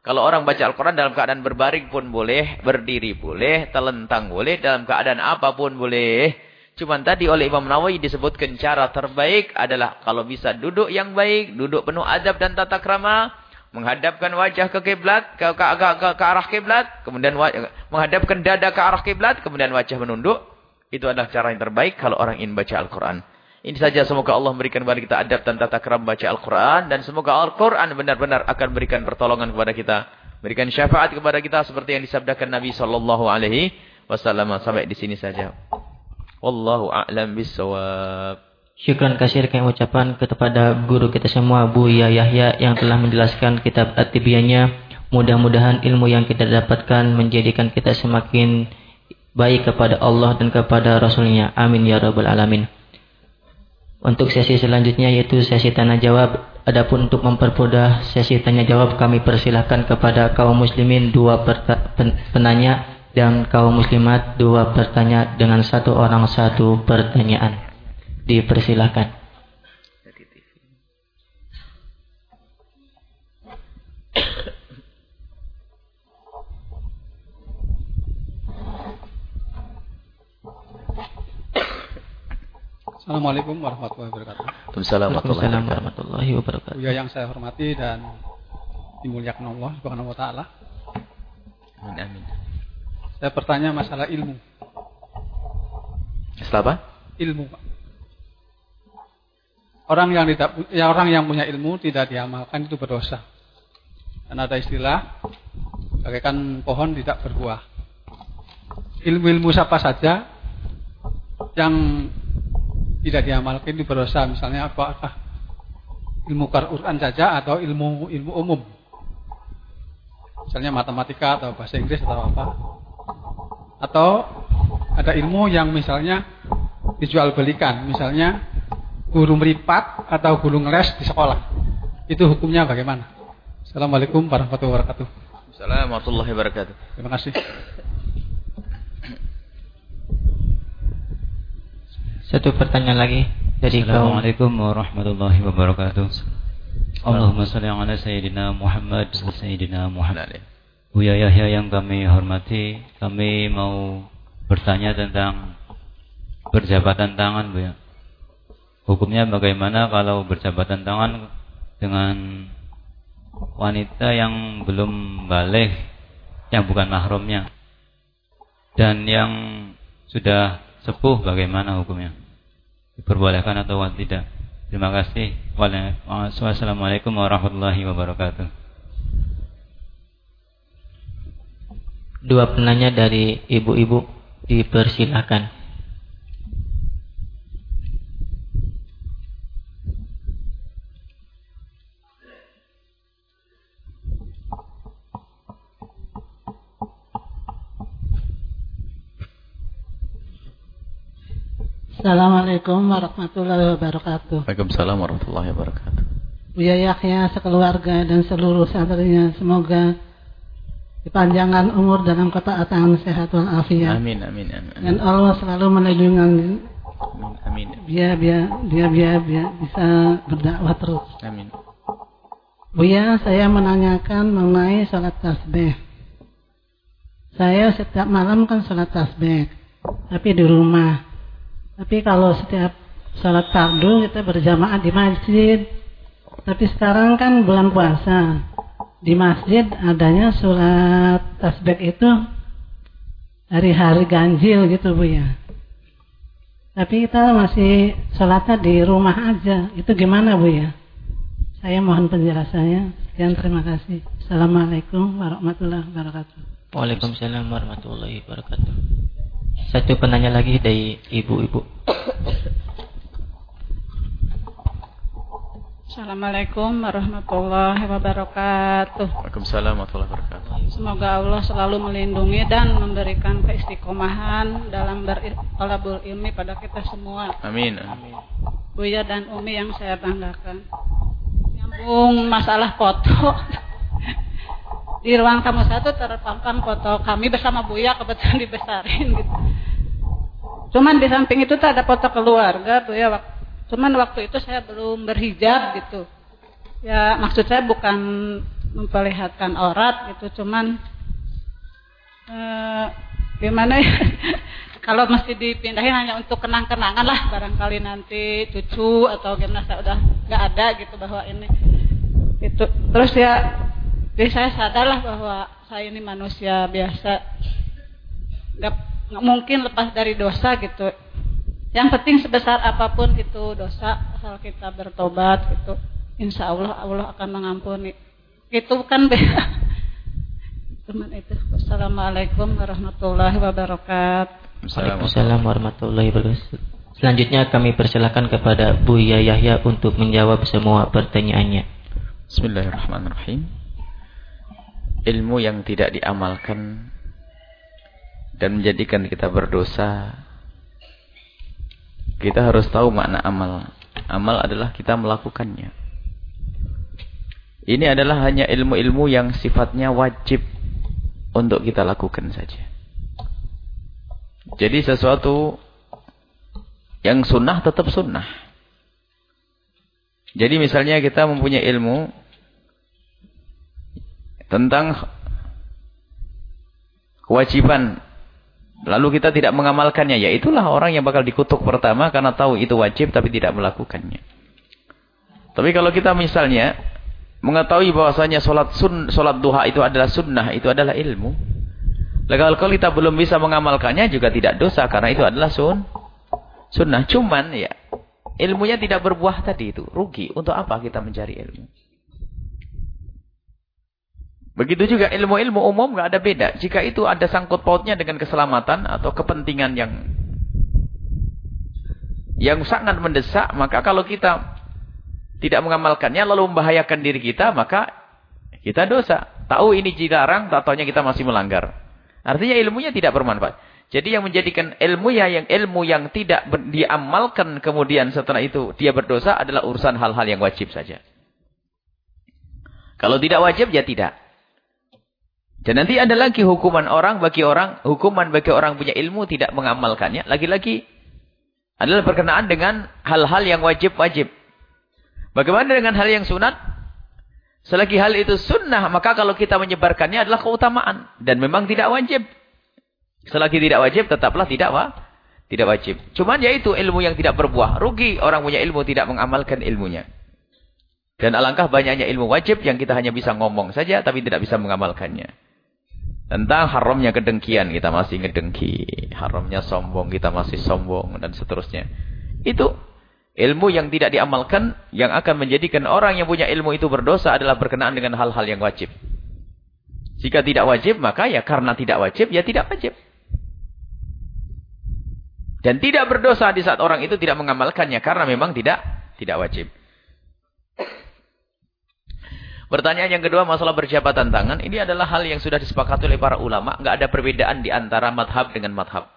A: kalau orang baca Al-Quran dalam keadaan berbaring pun boleh, berdiri boleh, telentang boleh, dalam keadaan apa pun boleh. Cuman tadi oleh Imam Nawawi disebutkan cara terbaik adalah kalau bisa duduk yang baik, duduk penuh adab dan tata krama menghadapkan wajah ke kiblat ke, ke, ke, ke, ke arah kiblat kemudian menghadapkan dada ke arah kiblat kemudian wajah menunduk. Itu adalah cara yang terbaik kalau orang ingin baca Al-Qur'an. Ini saja semoga Allah memberikan kepada kita adab dan tata keram baca Al-Qur'an dan semoga Al-Qur'an benar-benar akan memberikan pertolongan kepada kita berikan syafaat kepada kita seperti yang disabdakan Nabi sallallahu alaihi wasallam. Sampai di sini saja. Wallahu a'lam bissawab
B: Syukran kasih kami ucapan kepada guru kita semua Bu Ya Yahya yang telah menjelaskan kitab At-Tibiyannya. Mudah-mudahan ilmu yang kita dapatkan menjadikan kita semakin baik kepada Allah dan kepada Rasulnya. Amin ya Rabbal Alamin. Untuk sesi selanjutnya yaitu sesi tanya jawab. Adapun untuk mempermudah sesi tanya jawab kami persilahkan kepada kaum muslimin dua penanya dan kaum muslimat dua pertanyaan dengan satu orang satu pertanyaan dipersilakan.
C: Assalamualaikum warahmatullahi wabarakatuh.
A: Waalaikumsalam
B: warahmatullahi wabarakatuh.
C: Buya yang saya hormati dan dimuliakan Allah Subhanahu wa taala.
A: Amin, amin.
C: Saya bertanya masalah ilmu.
A: Setelah apa?
C: Ilmu, Pak. Orang yang tidak ya orang yang punya ilmu tidak diamalkan itu berdosa. Dan ada istilah bagaikan pohon tidak berbuah. Ilmu-ilmu siapa saja yang tidak diamalkan itu berdosa. Misalnya apakah ilmu Quran saja atau ilmu ilmu umum. Misalnya matematika atau bahasa Inggris atau apa. Atau ada ilmu yang misalnya dijual belikan. Misalnya guru meripat atau guru ngeles di sekolah. Itu hukumnya bagaimana? Assalamualaikum warahmatullahi wabarakatuh.
A: Assalamualaikum warahmatullahi wabarakatuh.
C: Terima kasih.
B: Satu pertanyaan lagi dari kaum
D: Assalamualaikum warahmatullahi wabarakatuh. Allahumma salli ala Sayyidina Muhammad wa Sayyidina Muhammad. Buya Yahya yang kami hormati, kami mau bertanya tentang berjabatan tangan, Bu ya. Hukumnya bagaimana kalau berjabatan tangan dengan wanita yang belum balik, yang bukan mahramnya, dan yang sudah sepuh bagaimana hukumnya? Diperbolehkan atau tidak? Terima kasih. Wassalamualaikum warahmatullahi wabarakatuh.
B: dua penanya dari ibu-ibu dipersilakan.
E: Assalamualaikum warahmatullahi wabarakatuh.
A: Waalaikumsalam warahmatullahi wabarakatuh.
E: Buya Yahya sekeluarga dan seluruh santrinya semoga dipanjangkan umur dalam ketaatan sehat walafiat.
A: Amin, amin, amin.
E: Dan Allah selalu melindungi
A: Amin, amin.
E: dia biar dia biar biar bisa berdakwah terus.
A: Amin.
E: Buya, saya menanyakan mengenai sholat tasbih. Saya setiap malam kan sholat tasbih, tapi di rumah. Tapi kalau setiap sholat fardu kita berjamaah di masjid. Tapi sekarang kan bulan puasa. Di masjid adanya sholat tasbih itu hari-hari ganjil gitu Bu ya. Tapi kita masih sholatnya di rumah aja. Itu gimana Bu ya? Saya mohon penjelasannya. Sekian terima kasih. Assalamualaikum warahmatullahi wabarakatuh.
B: Waalaikumsalam warahmatullahi wabarakatuh. Satu penanya lagi dari ibu-ibu.
F: Assalamualaikum warahmatullahi wabarakatuh.
A: Waalaikumsalam warahmatullahi wabarakatuh.
F: Semoga Allah selalu melindungi dan memberikan keistiqomahan dalam bertolabul ilmi pada kita semua.
A: Amin. amin.
F: Buya dan Umi yang saya banggakan. Nyambung masalah foto. Di ruang tamu satu terpampang foto kami bersama Buya kebetulan (laughs) dibesarin gitu. Cuman di samping itu tuh ada foto keluarga Buya Cuman waktu itu saya belum berhijab gitu. Ya maksud saya bukan memperlihatkan aurat gitu, cuman eh, gimana ya? (laughs) Kalau mesti dipindahin hanya untuk kenang-kenangan lah, barangkali nanti cucu atau gimana saya udah nggak ada gitu bahwa ini itu. Terus ya, jadi saya sadarlah bahwa saya ini manusia biasa, nggak mungkin lepas dari dosa gitu yang penting sebesar apa pun itu dosa asal kita bertobat itu insya Allah Allah akan mengampuni. Itu kan (laughs) Cuman itu. Wassalamualaikum warahmatullahi wabarakatuh.
B: Waalaikumsalam warahmatullahi wabarakatuh. Selanjutnya kami persilakan kepada Buya Yahya untuk menjawab semua pertanyaannya.
A: Bismillahirrahmanirrahim. Ilmu yang tidak diamalkan dan menjadikan kita berdosa kita harus tahu makna amal. Amal adalah kita melakukannya. Ini adalah hanya ilmu-ilmu yang sifatnya wajib untuk kita lakukan saja. Jadi sesuatu yang sunnah tetap sunnah. Jadi misalnya kita mempunyai ilmu tentang kewajiban Lalu kita tidak mengamalkannya. Ya itulah orang yang bakal dikutuk pertama karena tahu itu wajib tapi tidak melakukannya. Tapi kalau kita misalnya mengetahui bahwasanya sholat, sun, sholat duha itu adalah sunnah, itu adalah ilmu. Lalu kalau kita belum bisa mengamalkannya juga tidak dosa karena itu adalah sun, sunnah. Cuman ya ilmunya tidak berbuah tadi itu. Rugi. Untuk apa kita mencari ilmu? Begitu juga ilmu-ilmu umum nggak ada beda. Jika itu ada sangkut pautnya dengan keselamatan atau kepentingan yang yang sangat mendesak, maka kalau kita tidak mengamalkannya lalu membahayakan diri kita, maka kita dosa. Tahu ini dilarang, tak tahunya kita masih melanggar. Artinya ilmunya tidak bermanfaat. Jadi yang menjadikan ilmu yang ilmu yang tidak diamalkan kemudian setelah itu dia berdosa adalah urusan hal-hal yang wajib saja. Kalau tidak wajib ya tidak. Dan nanti ada lagi hukuman orang bagi orang, hukuman bagi orang punya ilmu tidak mengamalkannya. Lagi-lagi adalah berkenaan dengan hal-hal yang wajib-wajib. Bagaimana dengan hal yang sunat? Selagi hal itu sunnah, maka kalau kita menyebarkannya adalah keutamaan. Dan memang tidak wajib. Selagi tidak wajib, tetaplah tidak wa, tidak wajib. Cuman yaitu ilmu yang tidak berbuah. Rugi orang punya ilmu tidak mengamalkan ilmunya. Dan alangkah banyaknya ilmu wajib yang kita hanya bisa ngomong saja, tapi tidak bisa mengamalkannya. Tentang haramnya kedengkian kita masih ngedengki. Haramnya sombong kita masih sombong dan seterusnya. Itu ilmu yang tidak diamalkan yang akan menjadikan orang yang punya ilmu itu berdosa adalah berkenaan dengan hal-hal yang wajib. Jika tidak wajib maka ya karena tidak wajib ya tidak wajib. Dan tidak berdosa di saat orang itu tidak mengamalkannya karena memang tidak tidak wajib. Pertanyaan yang kedua masalah berjabatan tangan. Ini adalah hal yang sudah disepakati oleh para ulama. Nggak ada perbedaan di antara madhab dengan madhab.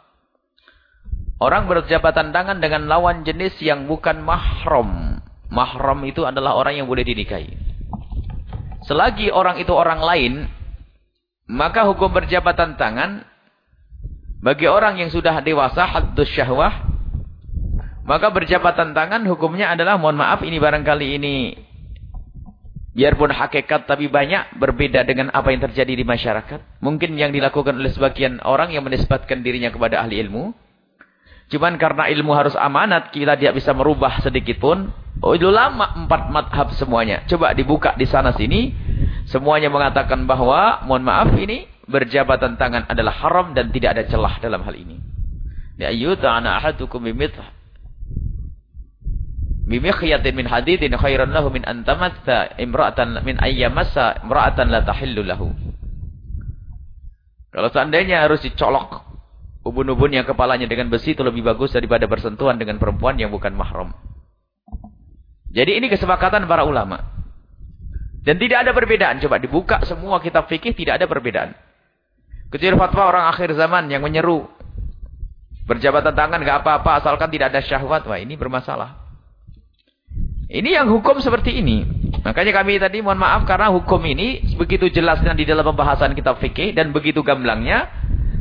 A: Orang berjabatan tangan dengan lawan jenis yang bukan mahram. Mahram itu adalah orang yang boleh dinikahi. Selagi orang itu orang lain, maka hukum berjabatan tangan bagi orang yang sudah dewasa, haddus syahwah, maka berjabatan tangan hukumnya adalah, mohon maaf ini barangkali ini Biarpun hakikat tapi banyak berbeda dengan apa yang terjadi di masyarakat. Mungkin yang dilakukan oleh sebagian orang yang menisbatkan dirinya kepada ahli ilmu. Cuman karena ilmu harus amanat, kita tidak bisa merubah sedikit pun. Oh, lama empat madhab semuanya. Coba dibuka di sana sini. Semuanya mengatakan bahwa, mohon maaf ini, berjabatan tangan adalah haram dan tidak ada celah dalam hal ini. Ya ayyuta'ana ahadukum bimithah bimikhyatin min hadidin khairan lahu min antamassa imra'atan min ayyamassa imra'atan la tahillu lahu. Kalau seandainya harus dicolok ubun-ubun yang kepalanya dengan besi itu lebih bagus daripada bersentuhan dengan perempuan yang bukan mahram. Jadi ini kesepakatan para ulama. Dan tidak ada perbedaan. Coba dibuka semua kitab fikih tidak ada perbedaan. Kecil fatwa orang akhir zaman yang menyeru. Berjabatan tangan gak apa-apa asalkan tidak ada syahwat. Wah ini bermasalah. Ini yang hukum seperti ini. Makanya kami tadi mohon maaf karena hukum ini begitu jelasnya di dalam pembahasan kitab fikih dan begitu gamblangnya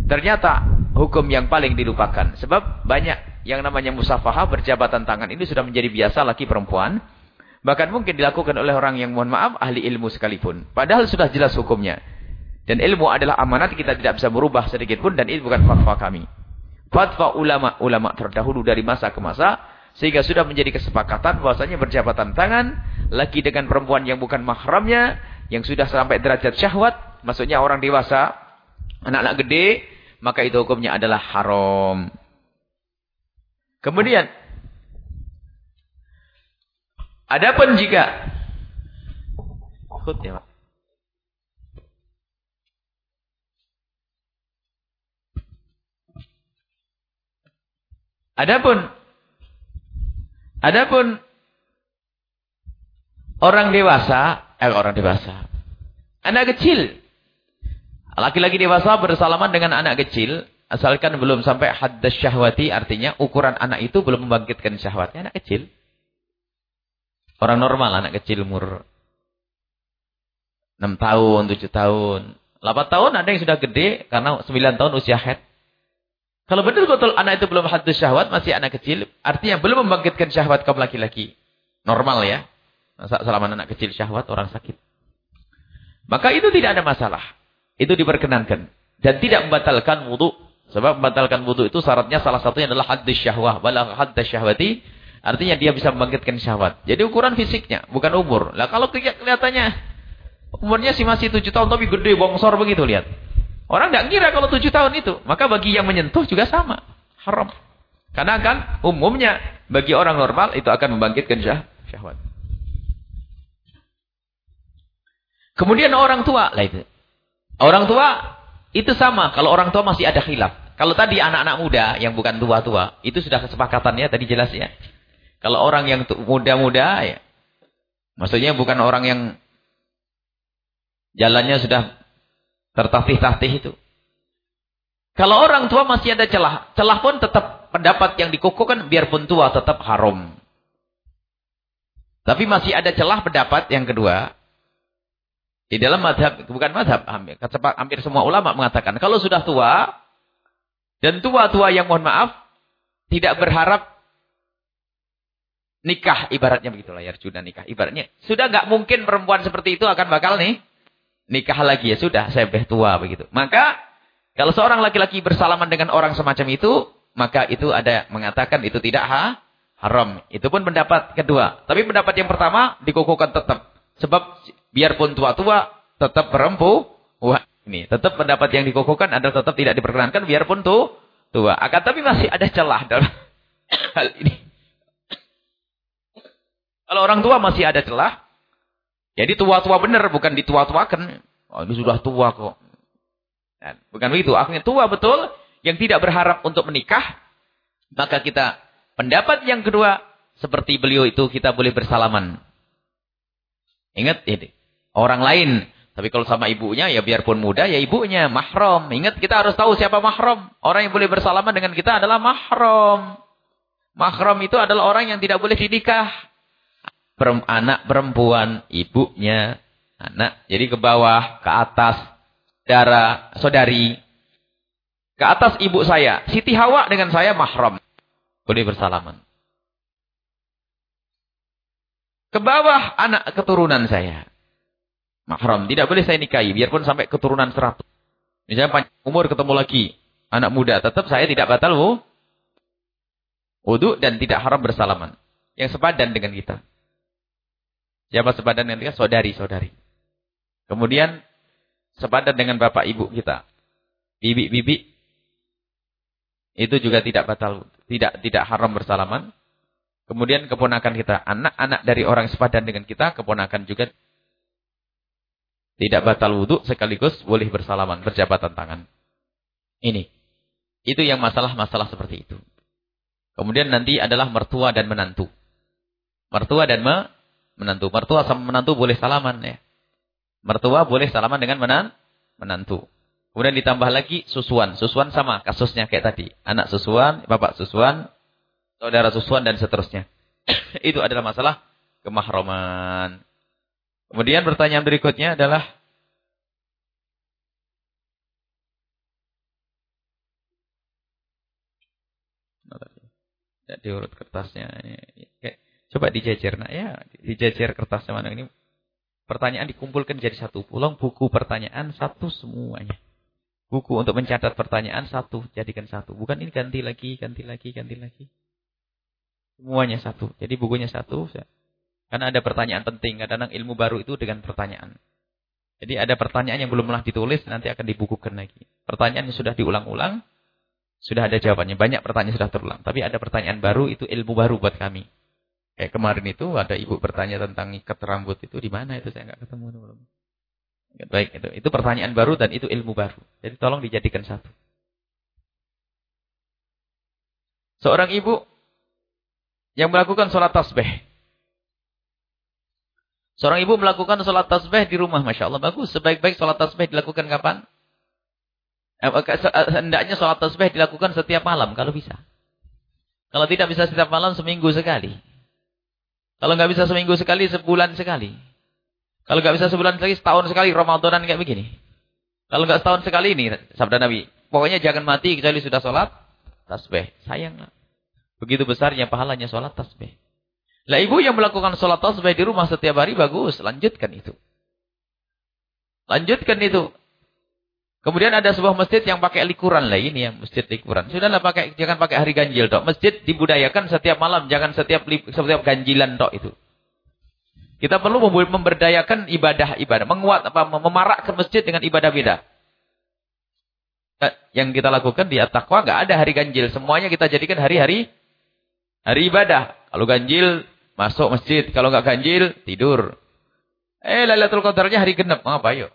A: ternyata hukum yang paling dilupakan. Sebab banyak yang namanya musafahah berjabatan tangan ini sudah menjadi biasa laki perempuan. Bahkan mungkin dilakukan oleh orang yang mohon maaf ahli ilmu sekalipun. Padahal sudah jelas hukumnya. Dan ilmu adalah amanat kita tidak bisa merubah sedikit pun dan itu bukan fatwa kami. Fatwa ulama-ulama terdahulu dari masa ke masa sehingga sudah menjadi kesepakatan bahwasanya berjabatan tangan laki dengan perempuan yang bukan mahramnya, yang sudah sampai derajat syahwat, maksudnya orang dewasa, anak-anak gede, maka itu hukumnya adalah haram. Kemudian adapun jika khut ya. Adapun Adapun orang dewasa, eh orang dewasa, anak kecil, laki-laki dewasa bersalaman dengan anak kecil, asalkan belum sampai haddas syahwati, artinya ukuran anak itu belum membangkitkan syahwatnya, anak kecil. Orang normal, anak kecil umur 6 tahun, 7 tahun, 8 tahun ada yang sudah gede karena 9 tahun usia head. Kalau betul-betul anak itu belum hadus syahwat, masih anak kecil, artinya belum membangkitkan syahwat kaum laki-laki. Normal ya. Selama anak kecil syahwat, orang sakit. Maka itu tidak ada masalah. Itu diperkenankan. Dan tidak membatalkan wudhu Sebab membatalkan wudhu itu syaratnya salah satunya adalah haddis syahwah. Balagh haddis syahwati. Artinya dia bisa membangkitkan syahwat. Jadi ukuran fisiknya, bukan umur. Lah kalau kelihatannya umurnya sih masih tujuh tahun tapi gede bongsor begitu lihat. Orang tidak kira kalau tujuh tahun itu. Maka bagi yang menyentuh juga sama. Haram. Karena kan umumnya bagi orang normal itu akan membangkitkan syah, syahwat. Kemudian orang tua lah itu. Orang tua itu sama, kalau orang tua masih ada khilaf. Kalau tadi anak-anak muda yang bukan tua-tua, itu sudah kesepakatannya tadi jelas ya. Kalau orang yang muda-muda ya, maksudnya bukan orang yang jalannya sudah tertatih-tatih itu. Kalau orang tua masih ada celah, celah pun tetap pendapat yang dikukuhkan biarpun tua tetap haram. Tapi masih ada celah pendapat yang kedua, di dalam madhab, bukan madhab, hampir, hampir semua ulama mengatakan, kalau sudah tua, dan tua-tua yang mohon maaf, tidak berharap nikah, ibaratnya begitu lah, ya, sudah nikah. Ibaratnya, sudah nggak mungkin perempuan seperti itu akan bakal nih, nikah lagi ya, sudah, saya beh tua begitu. Maka, kalau seorang laki-laki bersalaman dengan orang semacam itu, maka itu ada mengatakan itu tidak ha, haram. Itu pun pendapat kedua. Tapi pendapat yang pertama dikukuhkan tetap. Sebab biarpun tua-tua tetap perempuan. Wah, ini tetap pendapat yang dikukuhkan ada tetap tidak diperkenankan biarpun tuh tua. Akan tapi masih ada celah dalam (coughs) hal ini. Kalau orang tua masih ada celah. Jadi tua-tua benar bukan ditua-tuakan. Oh, ini sudah tua kok. Dan bukan begitu. Akhirnya tua betul yang tidak berharap untuk menikah. Maka kita pendapat yang kedua seperti beliau itu kita boleh bersalaman. Ingat ini. Orang lain. Tapi kalau sama ibunya, ya biarpun muda, ya ibunya. Mahram. Ingat, kita harus tahu siapa mahram. Orang yang boleh bersalaman dengan kita adalah mahram. Mahram itu adalah orang yang tidak boleh dinikah. Anak perempuan, ibunya, anak. Jadi ke bawah, ke atas, darah, saudari. Ke atas ibu saya. Siti Hawa dengan saya mahram. Boleh bersalaman. Ke bawah anak keturunan saya. Mahram. Tidak boleh saya nikahi. Biarpun sampai keturunan seratus. Misalnya umur ketemu lagi. Anak muda. Tetap saya tidak batal bu. Wudhu dan tidak haram bersalaman. Yang sepadan dengan kita. Siapa sepadan dengan kita? Saudari-saudari. Kemudian sepadan dengan bapak ibu kita. Bibi-bibi. Itu juga tidak batal. Tidak tidak haram bersalaman. Kemudian keponakan kita, anak-anak dari orang sepadan dengan kita, keponakan juga tidak batal wudhu sekaligus boleh bersalaman, berjabatan tangan. Ini. Itu yang masalah-masalah seperti itu. Kemudian nanti adalah mertua dan menantu. Mertua dan me menantu. Mertua sama menantu boleh salaman ya. Mertua boleh salaman dengan menan menantu. Kemudian ditambah lagi susuan. Susuan sama kasusnya kayak tadi. Anak susuan, bapak susuan, saudara susuan dan seterusnya. (coughs) Itu adalah masalah kemahroman. Kemudian pertanyaan berikutnya adalah ya, diurut kertasnya. Coba dijejer nak ya, dijejer kertasnya mana ini. Pertanyaan dikumpulkan jadi satu. Pulang buku pertanyaan satu semuanya. Buku untuk mencatat pertanyaan satu, jadikan satu. Bukan ini ganti lagi, ganti lagi, ganti lagi. Semuanya satu. Jadi bukunya satu. Karena ada pertanyaan penting. Kadang-kadang ilmu baru itu dengan pertanyaan. Jadi ada pertanyaan yang belum pernah ditulis, nanti akan dibukukan lagi. Pertanyaan yang sudah diulang-ulang, sudah ada jawabannya. Banyak pertanyaan sudah terulang. Tapi ada pertanyaan baru, itu ilmu baru buat kami. Kayak kemarin itu ada ibu bertanya tentang ikat rambut itu di mana itu saya nggak ketemu belum. Baik itu, itu pertanyaan baru dan itu ilmu baru. Jadi tolong dijadikan satu. Seorang ibu yang melakukan sholat tasbih. Seorang ibu melakukan sholat tasbih di rumah. Masya Allah, bagus. Sebaik-baik sholat tasbih dilakukan kapan? Eh, eh, hendaknya sholat tasbih dilakukan setiap malam, kalau bisa. Kalau tidak bisa setiap malam, seminggu sekali. Kalau nggak bisa seminggu sekali, sebulan sekali. Kalau nggak bisa sebulan sekali, setahun sekali, Ramadanan kayak begini. Kalau nggak setahun sekali ini, sabda Nabi. Pokoknya jangan mati kecuali sudah sholat tasbih. Sayang. Begitu besarnya pahalanya sholat tasbih. Lah ibu yang melakukan sholat tasbih di rumah setiap hari bagus. Lanjutkan itu. Lanjutkan itu. Kemudian ada sebuah masjid yang pakai likuran lah ini ya, masjid likuran. Sudahlah pakai jangan pakai hari ganjil dok. Masjid dibudayakan setiap malam, jangan setiap setiap ganjilan dok itu. Kita perlu memberdayakan ibadah-ibadah, menguat apa memarakkan masjid dengan ibadah beda. Eh, yang kita lakukan di at-taqwa enggak ada hari ganjil, semuanya kita jadikan hari-hari hari ibadah. Kalau ganjil masuk masjid, kalau enggak ganjil tidur. Eh Lailatul Qadarnya hari genap, apa yuk?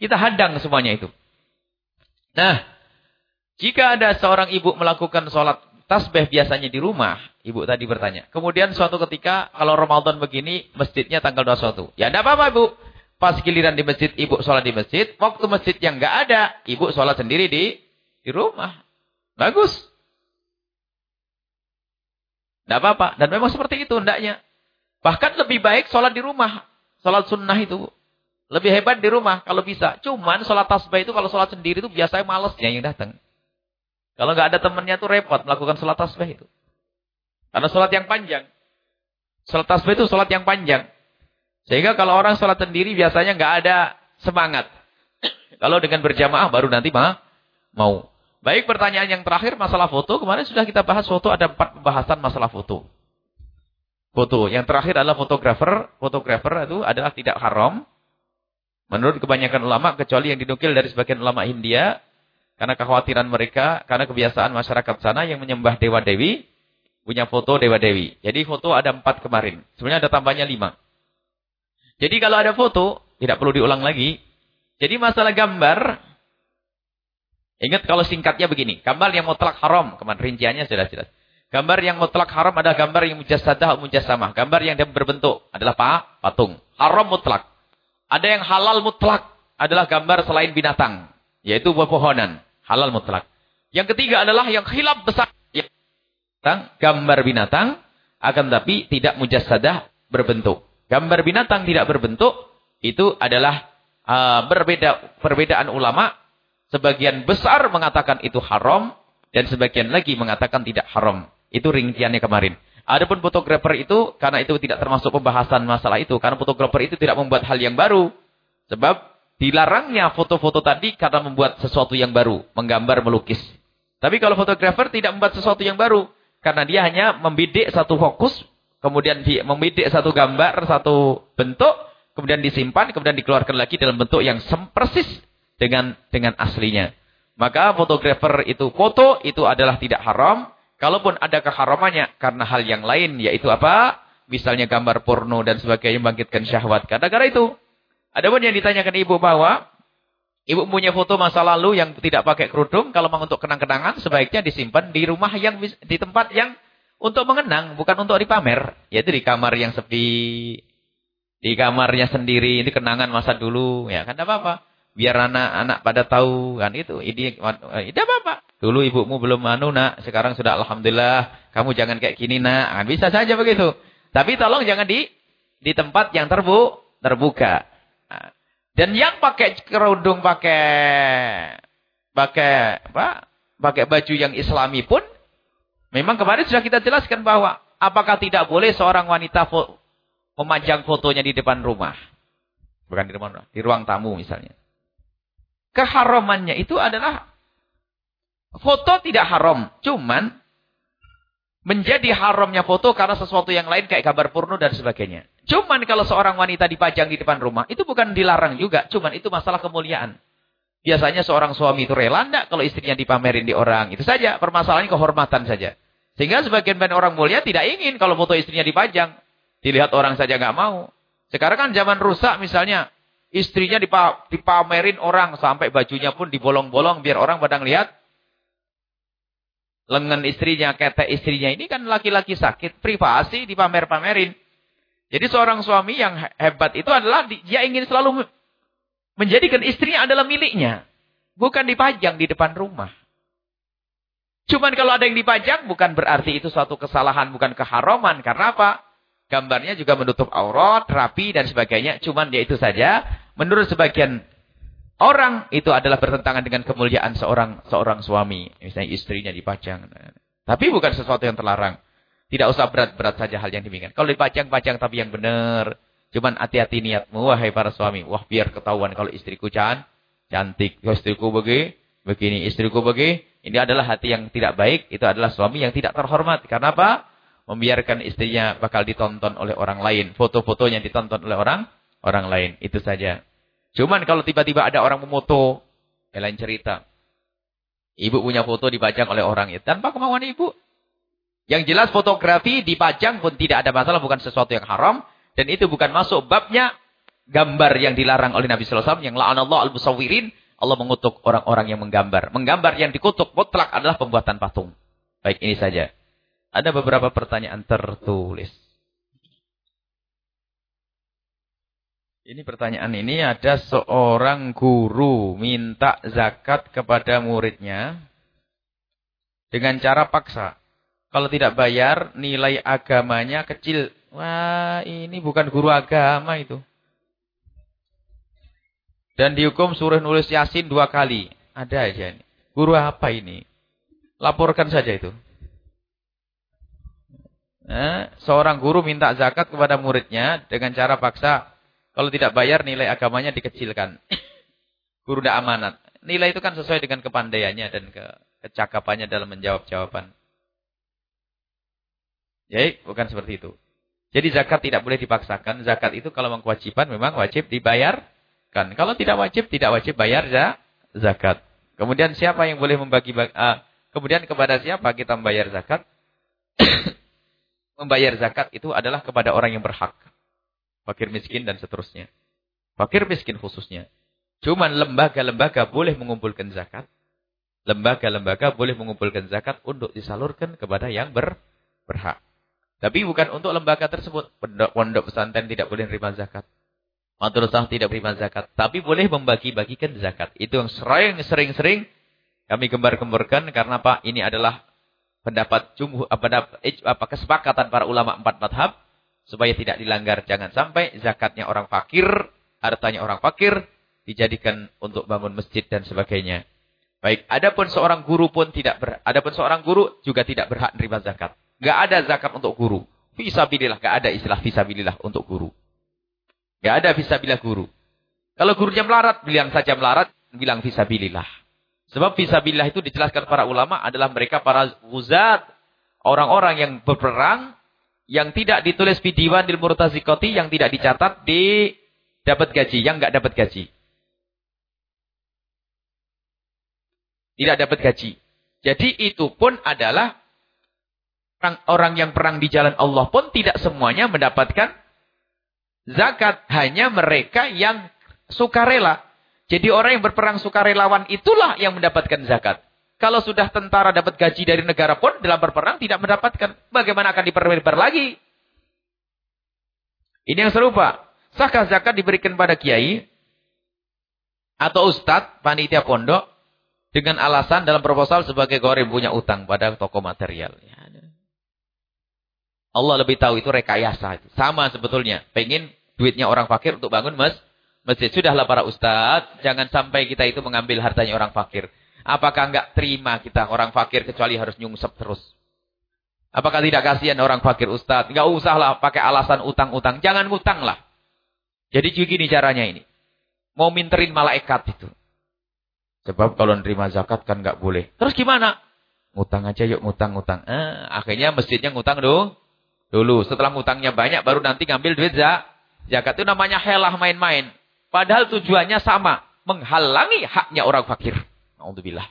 A: Kita hadang semuanya itu. Nah, jika ada seorang ibu melakukan sholat tasbih biasanya di rumah, ibu tadi bertanya. Kemudian suatu ketika kalau Ramadan begini, masjidnya tanggal 21. Ya tidak apa-apa ibu. Pas giliran di masjid, ibu sholat di masjid. Waktu masjid yang nggak ada, ibu sholat sendiri di di rumah. Bagus. Tidak apa-apa. Dan memang seperti itu hendaknya. Bahkan lebih baik sholat di rumah. Sholat sunnah itu. Lebih hebat di rumah kalau bisa. Cuman sholat tasbih itu kalau sholat sendiri itu biasanya malesnya yang datang. Kalau nggak ada temannya tuh repot melakukan sholat tasbih itu. Karena sholat yang panjang. Sholat tasbih itu sholat yang panjang. Sehingga kalau orang sholat sendiri biasanya nggak ada semangat. kalau dengan berjamaah baru nanti mah mau. Baik pertanyaan yang terakhir masalah foto. Kemarin sudah kita bahas foto. Ada empat pembahasan masalah foto. Foto. Yang terakhir adalah fotografer. Fotografer itu adalah tidak haram. Menurut kebanyakan ulama. Kecuali yang dinukil dari sebagian ulama India. Karena kekhawatiran mereka. Karena kebiasaan masyarakat sana yang menyembah dewa-dewi. Punya foto dewa-dewi. Jadi foto ada empat kemarin. Sebenarnya ada tambahnya lima. Jadi kalau ada foto, tidak perlu diulang lagi. Jadi masalah gambar, ingat kalau singkatnya begini. Gambar yang mutlak haram, kemarin rinciannya sudah jelas. Gambar yang mutlak haram adalah gambar yang mujassadah atau mujassamah. Gambar yang berbentuk adalah apa? Patung. Haram mutlak. Ada yang halal mutlak adalah gambar selain binatang. Yaitu pepohonan. Halal mutlak. Yang ketiga adalah yang khilaf besar. Gambar binatang. Akan tapi tidak mujassadah berbentuk. Gambar binatang tidak berbentuk itu adalah uh, berbeda perbedaan ulama. Sebagian besar mengatakan itu haram dan sebagian lagi mengatakan tidak haram. Itu rinciannya kemarin. Adapun fotografer itu karena itu tidak termasuk pembahasan masalah itu karena fotografer itu tidak membuat hal yang baru. Sebab dilarangnya foto-foto tadi karena membuat sesuatu yang baru, menggambar, melukis. Tapi kalau fotografer tidak membuat sesuatu yang baru karena dia hanya membidik satu fokus kemudian di, membidik satu gambar, satu bentuk, kemudian disimpan, kemudian dikeluarkan lagi dalam bentuk yang persis dengan dengan aslinya. Maka fotografer itu foto itu adalah tidak haram. Kalaupun ada keharamannya karena hal yang lain yaitu apa? Misalnya gambar porno dan sebagainya membangkitkan syahwat. Gara-gara itu. Ada pun yang ditanyakan ibu bahwa ibu punya foto masa lalu yang tidak pakai kerudung. Kalau mau untuk kenang-kenangan sebaiknya disimpan di rumah yang di tempat yang untuk mengenang, bukan untuk dipamer. Yaitu di kamar yang sepi. Di kamarnya sendiri, ini kenangan masa dulu. Ya kan apa-apa. Biar anak-anak pada tahu. kan itu. Ini tidak apa-apa. Dulu ibumu belum anu nak. Sekarang sudah Alhamdulillah. Kamu jangan kayak gini nak. Nah, bisa saja begitu. Tapi tolong jangan di di tempat yang terbu, terbuka. Nah, dan yang pakai kerudung, pakai pakai apa? Pakai baju yang islami pun Memang kemarin sudah kita jelaskan bahwa apakah tidak boleh seorang wanita fo memajang fotonya di depan rumah. Bukan di depan rumah, di ruang tamu misalnya. Keharamannya itu adalah foto tidak haram, cuman menjadi haramnya foto karena sesuatu yang lain kayak kabar porno dan sebagainya. Cuman kalau seorang wanita dipajang di depan rumah, itu bukan dilarang juga, cuman itu masalah kemuliaan. Biasanya seorang suami itu rela enggak kalau istrinya dipamerin di orang. Itu saja, permasalahannya kehormatan saja. Sehingga sebagian banyak orang mulia tidak ingin kalau foto istrinya dipajang. Dilihat orang saja enggak mau. Sekarang kan zaman rusak misalnya. Istrinya dipamerin orang sampai bajunya pun dibolong-bolong biar orang pada lihat. Lengan istrinya, ketek istrinya ini kan laki-laki sakit. Privasi dipamer-pamerin. Jadi seorang suami yang hebat itu adalah dia ingin selalu Menjadikan istrinya adalah miliknya. Bukan dipajang di depan rumah. Cuman kalau ada yang dipajang, bukan berarti itu suatu kesalahan, bukan keharaman. Karena apa? Gambarnya juga menutup aurat, rapi, dan sebagainya. Cuman dia itu saja. Menurut sebagian orang, itu adalah bertentangan dengan kemuliaan seorang seorang suami. Misalnya istrinya dipajang. Tapi bukan sesuatu yang terlarang. Tidak usah berat-berat saja hal yang demikian. Kalau dipajang-pajang tapi yang benar. Cuman hati-hati niatmu, wahai para suami. Wah, biar ketahuan kalau istriku can, cantik. Oh, istriku begini, begini, istriku begini. Ini adalah hati yang tidak baik. Itu adalah suami yang tidak terhormat. Karena apa? Membiarkan istrinya bakal ditonton oleh orang lain. Foto-fotonya ditonton oleh orang orang lain. Itu saja. Cuman kalau tiba-tiba ada orang memoto, ya lain cerita. Ibu punya foto dipajang oleh orang itu. Tanpa kemauan ibu. Yang jelas fotografi dipajang pun tidak ada masalah. Bukan sesuatu yang haram. Dan itu bukan masuk babnya gambar yang dilarang oleh Nabi Sallallahu Alaihi Wasallam. Yang la'anallah al-musawirin. Allah mengutuk orang-orang yang menggambar. Menggambar yang dikutuk mutlak adalah pembuatan patung. Baik, ini saja. Ada beberapa pertanyaan tertulis. Ini pertanyaan ini ada seorang guru minta zakat kepada muridnya dengan cara paksa. Kalau tidak bayar, nilai agamanya kecil. Wah, ini bukan guru agama itu. Dan dihukum suruh nulis yasin dua kali. Ada aja ini. Guru apa ini? Laporkan saja itu. Nah, seorang guru minta zakat kepada muridnya dengan cara paksa. Kalau tidak bayar nilai agamanya dikecilkan. (coughs) Guru tidak amanat. Nilai itu kan sesuai dengan kepandaiannya dan ke kecakapannya dalam menjawab jawaban. Jadi bukan seperti itu. Jadi zakat tidak boleh dipaksakan. Zakat itu kalau memang kewajiban memang wajib dibayar kan. Kalau tidak wajib, tidak wajib bayar ya, zakat. Kemudian siapa yang boleh membagi uh, kemudian kepada siapa kita membayar zakat? (coughs) membayar zakat itu adalah kepada orang yang berhak. Fakir miskin dan seterusnya. Fakir miskin khususnya. Cuman lembaga-lembaga boleh mengumpulkan zakat. Lembaga-lembaga boleh mengumpulkan zakat untuk disalurkan kepada yang ber, berhak. Tapi bukan untuk lembaga tersebut. Pondok pesantren tidak boleh menerima zakat. Madrasah tidak beriman zakat. Tapi boleh membagi-bagikan zakat. Itu yang sering-sering kami gembar-gemburkan. Karena apa? Ini adalah pendapat jumhur, apa, apa kesepakatan para ulama empat madhab. Supaya tidak dilanggar. Jangan sampai zakatnya orang fakir, hartanya orang fakir, dijadikan untuk bangun masjid dan sebagainya. Baik, adapun seorang guru pun tidak ber, adapun seorang guru juga tidak berhak menerima zakat. Enggak ada zakat untuk guru. Fisabilillah, enggak ada istilah fisabilillah untuk guru. Gak ada visabilillah guru. Kalau gurunya melarat, bilang saja melarat, bilang visabilillah. Sebab visabilillah itu dijelaskan para ulama adalah mereka para uzat. Orang-orang yang berperang, yang tidak ditulis di di murtazikoti, yang tidak dicatat di dapat gaji, yang nggak dapat gaji. Tidak dapat gaji. Jadi itu pun adalah orang, orang yang perang di jalan Allah pun tidak semuanya mendapatkan zakat hanya mereka yang sukarela. Jadi orang yang berperang sukarelawan itulah yang mendapatkan zakat. Kalau sudah tentara dapat gaji dari negara pun dalam berperang tidak mendapatkan. Bagaimana akan diperlebar lagi? Ini yang serupa. Sahkah zakat diberikan pada kiai atau ustadz, panitia pondok dengan alasan dalam proposal sebagai goreng punya utang pada toko material. Ya, Allah lebih tahu itu rekayasa. Sama sebetulnya. Pengen duitnya orang fakir untuk bangun mas, masjid. Sudahlah para ustadz. Jangan sampai kita itu mengambil hartanya orang fakir. Apakah enggak terima kita orang fakir kecuali harus nyungsep terus? Apakah tidak kasihan orang fakir ustadz? Enggak usahlah pakai alasan utang-utang. Jangan ngutang lah. Jadi gini caranya ini. Mau minterin malaikat itu. Sebab kalau nerima zakat kan enggak boleh. Terus gimana? Ngutang aja yuk, ngutang-ngutang. Eh, akhirnya masjidnya ngutang dong. Dulu, setelah ngutangnya banyak, baru nanti ngambil duit zakat. itu namanya helah main-main. Padahal tujuannya sama. Menghalangi haknya orang fakir. Alhamdulillah.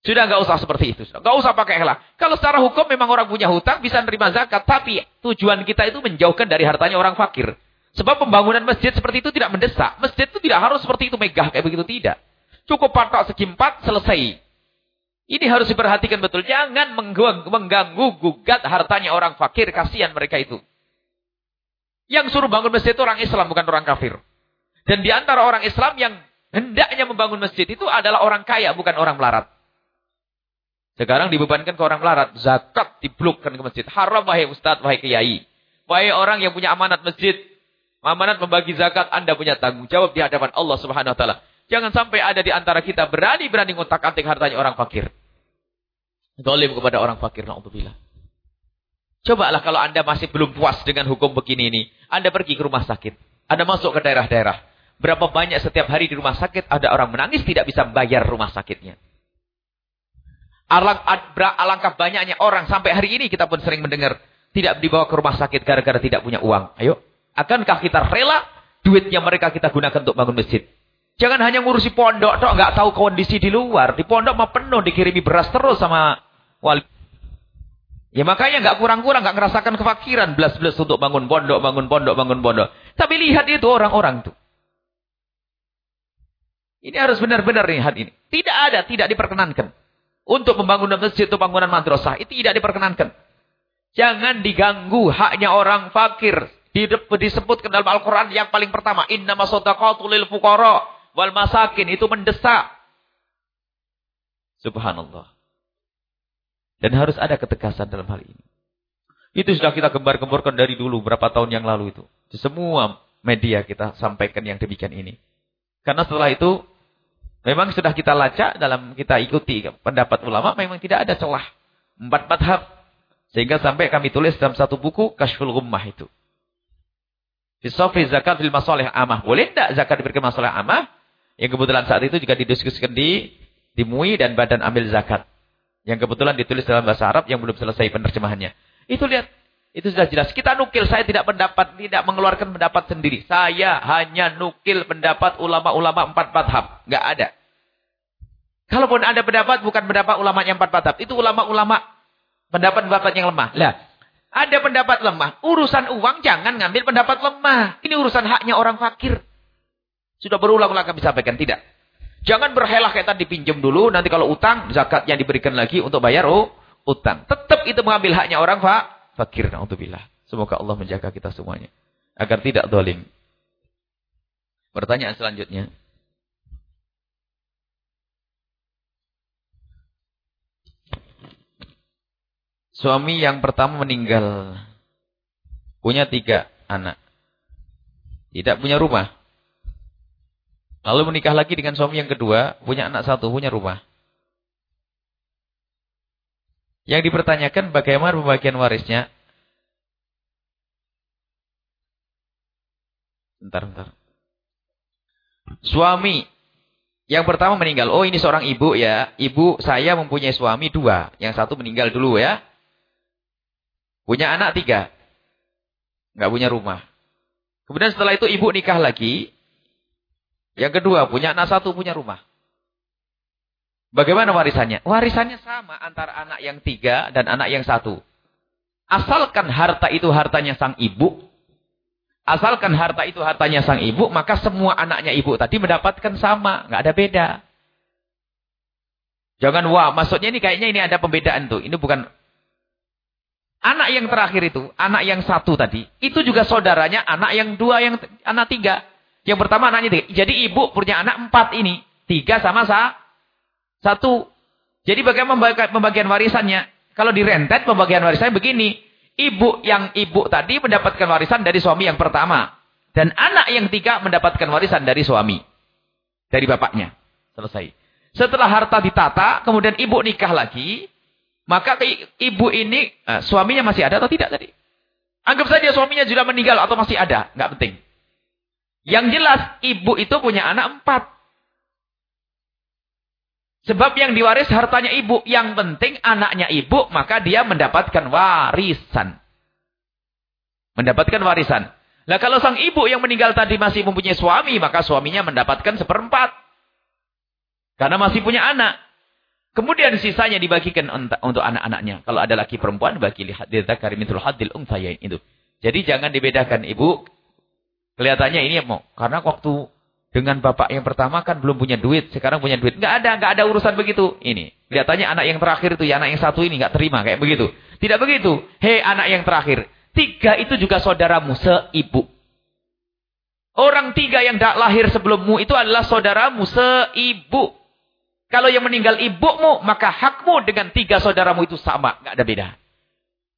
A: Sudah nggak usah seperti itu. Nggak usah pakai helah. Kalau secara hukum memang orang punya hutang bisa nerima zakat. Tapi tujuan kita itu menjauhkan dari hartanya orang fakir. Sebab pembangunan masjid seperti itu tidak mendesak. Masjid itu tidak harus seperti itu megah kayak begitu tidak. Cukup patok segi empat selesai. Ini harus diperhatikan betul. Jangan mengganggu, gugat hartanya orang fakir. Kasihan mereka itu. Yang suruh bangun masjid itu orang Islam, bukan orang kafir. Dan di antara orang Islam yang hendaknya membangun masjid itu adalah orang kaya, bukan orang melarat. Sekarang dibebankan ke orang melarat. Zakat diblokkan ke masjid. Haram wahai ustaz, wahai kiai. Wahai orang yang punya amanat masjid. Amanat membagi zakat, anda punya tanggung jawab di hadapan Allah subhanahu wa ta'ala. Jangan sampai ada di antara kita berani-berani ngutak-atik hartanya orang fakir. Dolim kepada orang fakir. Na'udzubillah. Cobalah kalau anda masih belum puas dengan hukum begini ini. Anda pergi ke rumah sakit. Anda masuk ke daerah-daerah. Berapa banyak setiap hari di rumah sakit ada orang menangis tidak bisa bayar rumah sakitnya. Alangkah banyaknya orang sampai hari ini kita pun sering mendengar tidak dibawa ke rumah sakit gara-gara tidak punya uang. Ayo, akankah kita rela duitnya mereka kita gunakan untuk bangun masjid? Jangan hanya ngurusi pondok, toh nggak tahu kondisi di luar. Di pondok mah penuh dikirimi beras terus sama wali. Ya makanya nggak kurang-kurang, nggak ngerasakan kefakiran, belas-belas untuk bangun pondok, bangun pondok, bangun pondok. Tapi lihat itu orang-orang itu. Ini harus benar-benar lihat ini. Tidak ada, tidak diperkenankan. Untuk membangun masjid atau bangunan madrasah. Itu tidak diperkenankan. Jangan diganggu haknya orang fakir. Disebut ke dalam Al-Quran yang paling pertama. Inna masodaqatu lil fuqara wal masakin. Itu mendesak. Subhanallah. Dan harus ada ketegasan dalam hal ini. Itu sudah kita gembar-gemborkan dari dulu. Berapa tahun yang lalu itu. Semua media kita sampaikan yang demikian ini. Karena setelah itu memang sudah kita lacak dalam kita ikuti pendapat ulama memang tidak ada celah. Empat madhab. Sehingga sampai kami tulis dalam satu buku Kashful Gummah itu. Fisofi zakat fil masalih amah. Boleh tidak zakat diberikan masalah amah? Yang kebetulan saat itu juga didiskusikan di di MUI dan Badan Ambil Zakat. Yang kebetulan ditulis dalam bahasa Arab yang belum selesai penerjemahannya. Itu lihat itu sudah jelas. Kita nukil, saya tidak pendapat, tidak mengeluarkan pendapat sendiri. Saya hanya nukil pendapat ulama-ulama empat madhab. Enggak ada. Kalaupun ada pendapat, bukan pendapat ulama yang empat madhab. Itu ulama-ulama pendapat-pendapat yang lemah. Lah, ada pendapat lemah. Urusan uang jangan ngambil pendapat lemah. Ini urusan haknya orang fakir. Sudah berulang-ulang kami sampaikan. Tidak. Jangan berhelah kayak tadi pinjam dulu. Nanti kalau utang, zakat yang diberikan lagi untuk bayar oh, utang. Tetap itu mengambil haknya orang fakir fakir naudzubillah. Semoga Allah menjaga kita semuanya agar tidak dolim. Pertanyaan selanjutnya. Suami yang pertama meninggal. Punya tiga anak. Tidak punya rumah. Lalu menikah lagi dengan suami yang kedua. Punya anak satu, punya rumah. Yang dipertanyakan bagaimana pembagian warisnya. Bentar, bentar. Suami yang pertama meninggal. Oh ini seorang ibu ya. Ibu saya mempunyai suami dua. Yang satu meninggal dulu ya. Punya anak tiga. Nggak punya rumah. Kemudian setelah itu ibu nikah lagi. Yang kedua punya anak satu punya rumah. Bagaimana warisannya? Warisannya sama antara anak yang tiga dan anak yang satu. Asalkan harta itu hartanya sang ibu. Asalkan harta itu hartanya sang ibu. Maka semua anaknya ibu tadi mendapatkan sama. Nggak ada beda. Jangan wah. Maksudnya ini kayaknya ini ada pembedaan tuh. Ini bukan. Anak yang terakhir itu. Anak yang satu tadi. Itu juga saudaranya anak yang dua. yang Anak tiga. Yang pertama anaknya tiga. Jadi ibu punya anak empat ini. Tiga sama sa satu. Jadi bagaimana pembagian warisannya? Kalau direntet pembagian warisannya begini. Ibu yang ibu tadi mendapatkan warisan dari suami yang pertama. Dan anak yang tiga mendapatkan warisan dari suami. Dari bapaknya. Selesai. Setelah harta ditata, kemudian ibu nikah lagi. Maka ibu ini, uh, suaminya masih ada atau tidak tadi? Anggap saja suaminya sudah meninggal atau masih ada. Nggak penting. Yang jelas, ibu itu punya anak empat. Sebab yang diwaris hartanya ibu. Yang penting anaknya ibu, maka dia mendapatkan warisan. Mendapatkan warisan. Nah kalau sang ibu yang meninggal tadi masih mempunyai suami, maka suaminya mendapatkan seperempat. Karena masih punya anak. Kemudian sisanya dibagikan untuk anak-anaknya. Kalau ada laki perempuan, bagi lihat dzakari mithlul hadil unthayain itu. Jadi jangan dibedakan ibu. Kelihatannya ini mau karena waktu dengan bapak yang pertama kan belum punya duit, sekarang punya duit. Enggak ada, enggak ada urusan begitu. Ini, kelihatannya anak yang terakhir itu, ya anak yang satu ini enggak terima kayak begitu. Tidak begitu. Hei anak yang terakhir, tiga itu juga saudaramu seibu. Orang tiga yang lahir sebelummu itu adalah saudaramu seibu. Kalau yang meninggal ibumu, maka hakmu dengan tiga saudaramu itu sama, enggak ada beda.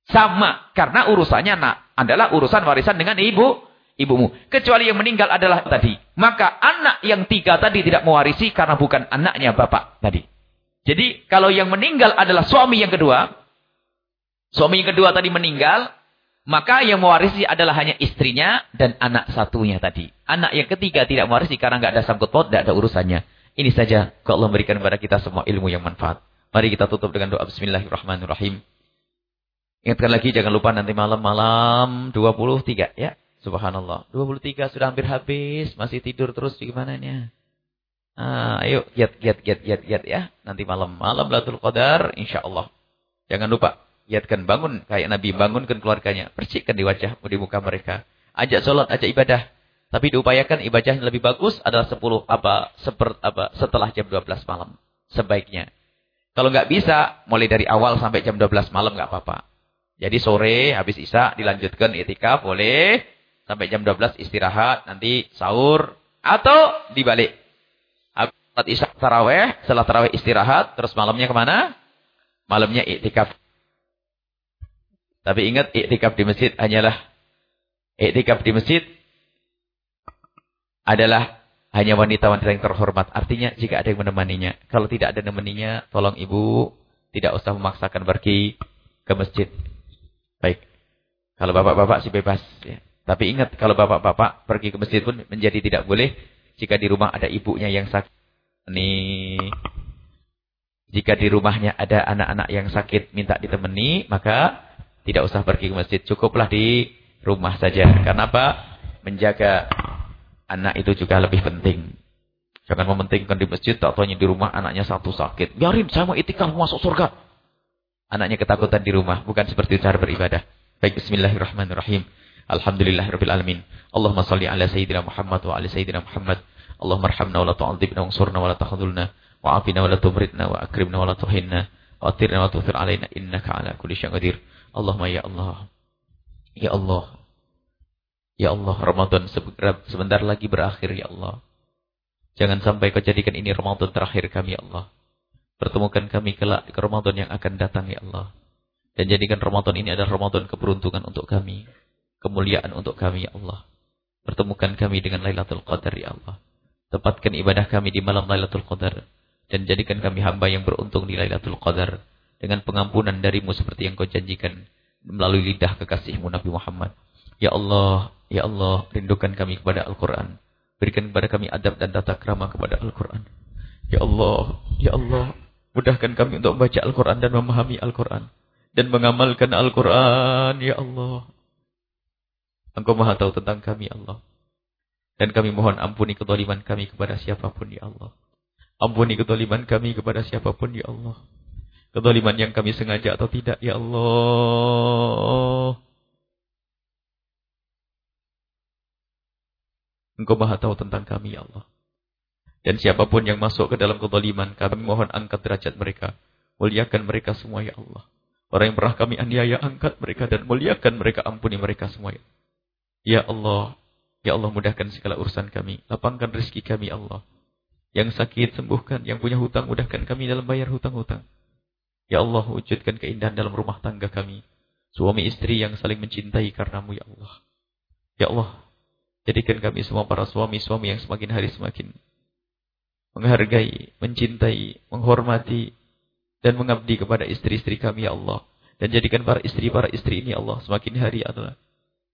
A: Sama, karena urusannya nak adalah urusan warisan dengan ibu ibumu. Kecuali yang meninggal adalah tadi. Maka anak yang tiga tadi tidak mewarisi karena bukan anaknya bapak tadi. Jadi kalau yang meninggal adalah suami yang kedua. Suami yang kedua tadi meninggal. Maka yang mewarisi adalah hanya istrinya dan anak satunya tadi. Anak yang ketiga tidak mewarisi karena nggak ada sangkut paut, tidak ada urusannya. Ini saja kalau Allah memberikan kepada kita semua ilmu yang manfaat. Mari kita tutup dengan doa Bismillahirrahmanirrahim. Ingatkan lagi jangan lupa nanti malam-malam 23 ya. Subhanallah. 23 sudah hampir habis, masih tidur terus gimana nih? Ah, ayo giat giat giat giat giat ya. Nanti malam malam Lailatul Qadar insyaallah. Jangan lupa giatkan bangun kayak Nabi bangunkan keluarganya, percikkan di wajah di muka mereka. Ajak salat, ajak ibadah. Tapi diupayakan ibadah yang lebih bagus adalah 10 apa seper, apa setelah jam 12 malam sebaiknya. Kalau nggak bisa mulai dari awal sampai jam 12 malam nggak apa-apa. Jadi sore habis Isya dilanjutkan itikaf boleh sampai jam 12 istirahat, nanti sahur atau dibalik. Salat Isya taraweh, setelah taraweh istirahat, terus malamnya ke mana? Malamnya iktikaf. Tapi ingat iktikaf di masjid hanyalah iktikaf di masjid adalah hanya wanita-wanita yang terhormat. Artinya jika ada yang menemaninya. Kalau tidak ada menemaninya, tolong ibu tidak usah memaksakan pergi ke masjid. Baik. Kalau bapak-bapak sih bebas. Ya. Tapi ingat, kalau bapak-bapak pergi ke masjid pun menjadi tidak boleh jika di rumah ada ibunya yang sakit. Ini jika di rumahnya ada anak-anak yang sakit minta ditemani, maka tidak usah pergi ke masjid. Cukuplah di rumah saja. Karena apa? Menjaga anak itu juga lebih penting. Jangan mementingkan di masjid, tak tahunya di rumah anaknya satu sakit. Biarin, saya mau itikaf masuk surga. Anaknya ketakutan di rumah, bukan seperti cara beribadah. Baik, bismillahirrahmanirrahim. Alhamdulillahirabbil alamin. Allahumma salli ala sayyidina Muhammad wa ala sayyidina Muhammad. Allahumma arhamna wa la tu'adzibna wa ansurna wa la takhudulna wa afina wa la tumritna wa akrimna wa la tuhinna wa atirna wa tuthir alaina innaka ala kulli syai'in qadir. Allahumma ya Allah. Ya Allah. Ya Allah, Ramadan sebentar lagi berakhir, Ya Allah. Jangan sampai kau jadikan ini Ramadan terakhir kami, Ya Allah. Pertemukan kami kelak ke Ramadan yang akan datang, Ya Allah. Dan jadikan Ramadan ini adalah Ramadan keberuntungan untuk kami. Kemuliaan untuk kami, Ya Allah. Pertemukan kami dengan Lailatul Qadar, Ya Allah. Tepatkan ibadah kami di malam Lailatul Qadar. Dan jadikan kami hamba yang beruntung di Lailatul Qadar. Dengan pengampunan darimu seperti yang kau janjikan melalui lidah kekasihmu Nabi Muhammad. Ya Allah, Ya Allah, rindukan kami kepada Al-Quran. Berikan kepada kami adab dan tata krama kepada Al-Quran. Ya Allah, Ya Allah, mudahkan kami untuk membaca Al-Quran dan memahami Al-Quran. Dan mengamalkan Al-Quran, Ya Allah. Engkau maha tahu tentang kami, Allah. Dan kami mohon ampuni ketoliman kami kepada siapa pun, Ya Allah. Ampuni ketoliman kami kepada siapa pun, Ya Allah. Ketoliman yang kami sengaja atau tidak, Ya Allah. Engkau maha tahu tentang kami, ya Allah. Dan siapa pun yang masuk ke dalam kezaliman, kami mohon angkat derajat mereka. Muliakan mereka semua, ya Allah. Orang yang pernah kami aniaya, angkat mereka dan muliakan mereka, ampuni mereka semua. Ya, ya Allah, ya Allah mudahkan segala urusan kami. Lapangkan rezeki kami, ya Allah. Yang sakit sembuhkan, yang punya hutang mudahkan kami dalam bayar hutang-hutang. Ya Allah, wujudkan keindahan dalam rumah tangga kami. Suami istri yang saling mencintai karenamu, ya Allah. Ya Allah, Jadikan kami semua para suami-suami yang semakin hari semakin menghargai, mencintai, menghormati, dan mengabdi kepada istri-istri kami, ya Allah. Dan jadikan para istri-para istri ini, ya Allah, semakin hari adalah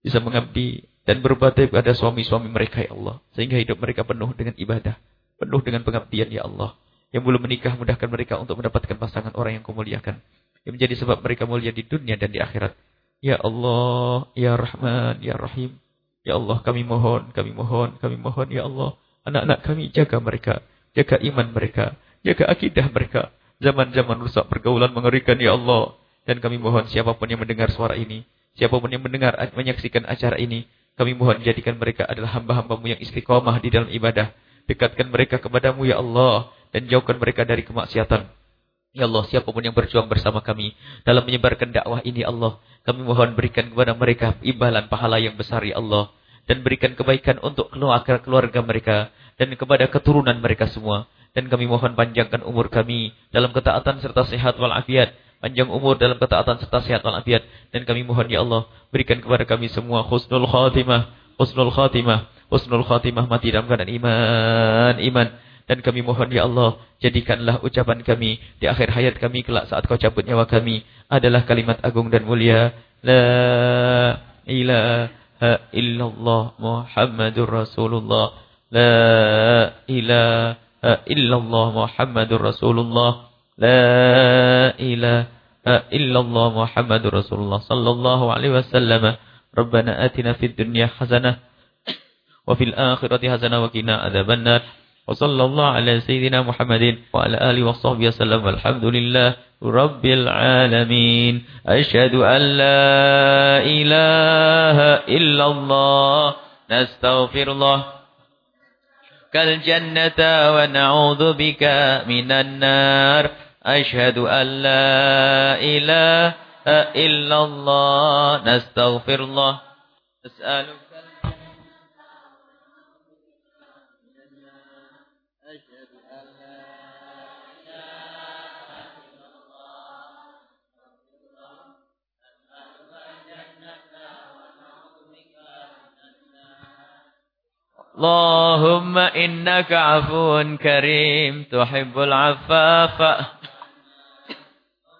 A: bisa mengabdi dan berbakti kepada suami-suami mereka, ya Allah. Sehingga hidup mereka penuh dengan ibadah, penuh dengan pengabdian, ya Allah. Yang belum menikah, mudahkan mereka untuk mendapatkan pasangan orang yang kau muliakan. Yang menjadi sebab mereka mulia di dunia dan di akhirat. Ya Allah, Ya Rahman, Ya Rahim. Ya Allah kami mohon, kami mohon, kami mohon ya Allah. Anak-anak kami jaga mereka, jaga iman mereka, jaga akidah mereka. Zaman-zaman rusak pergaulan mengerikan ya Allah. Dan kami mohon siapa pun yang mendengar suara ini, siapa pun yang mendengar, menyaksikan acara ini, kami mohon jadikan mereka adalah hamba-hambamu yang istiqomah di dalam ibadah. Dekatkan mereka kepadamu ya Allah. Dan jauhkan mereka dari kemaksiatan. Ya Allah, siapa pun yang berjuang bersama kami dalam menyebarkan dakwah ini Allah, kami mohon berikan kepada mereka imbalan pahala yang besar ya Allah dan berikan kebaikan untuk keluarga keluarga mereka dan kepada keturunan mereka semua. Dan kami mohon panjangkan umur kami dalam ketaatan serta sehat walafiat panjang umur dalam ketaatan serta sehat walafiat. Dan kami mohon ya Allah berikan kepada kami semua husnul khatimah husnul khatimah husnul khatimah mati dalam keadaan iman iman. Dan kami mohon ya Allah jadikanlah ucapan kami di akhir hayat kami kelak saat kau cabut nyawa kami adalah kalimat agung dan mulia. La ilaha illallah muhammadur rasulullah. La ilaha illallah muhammadur rasulullah. لا إله إلا الله محمد رسول الله صلى الله عليه وسلم. ربنا آتنا في الدنيا حسنة وفي الآخرة حسنة وقنا عذاب النار. وصلى الله على سيدنا محمد وعلى آله وصحبه وسلم. والحمد لله رب العالمين. أشهد أن لا إله إلا الله. نستغفر الله. كالجنة ونعوذ بك من النار. أشهد أن لا إله إلا الله. نستغفر الله. أسألك اللهم إنك عفو كريم تحب العفاف.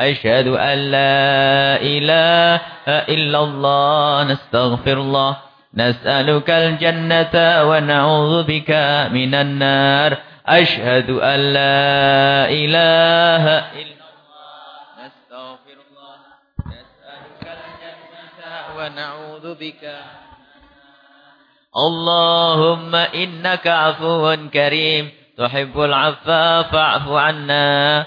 A: أشهد أن لا إله إلا الله نستغفر الله. نسألك الجنة ونعوذ بك من النار. أشهد أن لا إله إلا الله نستغفر الله. نسألك الجنة ونعوذ بك اللهم إنك عفو كريم تحب العفا فاعف عنا.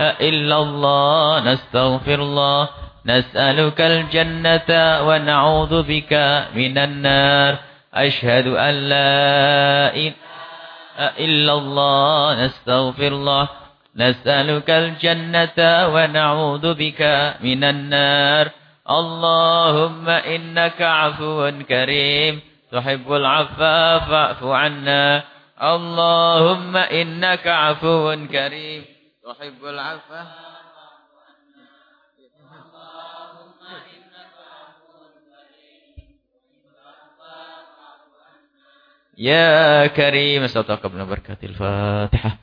A: إلا الله نستغفر الله نسألك الجنة ونعوذ بك من النار. أشهد أن لا إله إلا الله نستغفر الله نسألك الجنة ونعوذ بك من النار. اللهم إنك عفو كريم تحب العفا فاعف عنا. اللهم إنك عفو كريم. tuhibbul afa Ya Karim, astagfirullah berkatil Fatihah.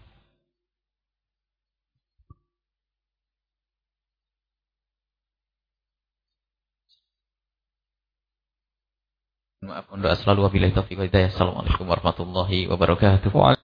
A: Maaf, doa selalu wabillahi taufiq wal hidayah. Assalamualaikum warahmatullahi wabarakatuh.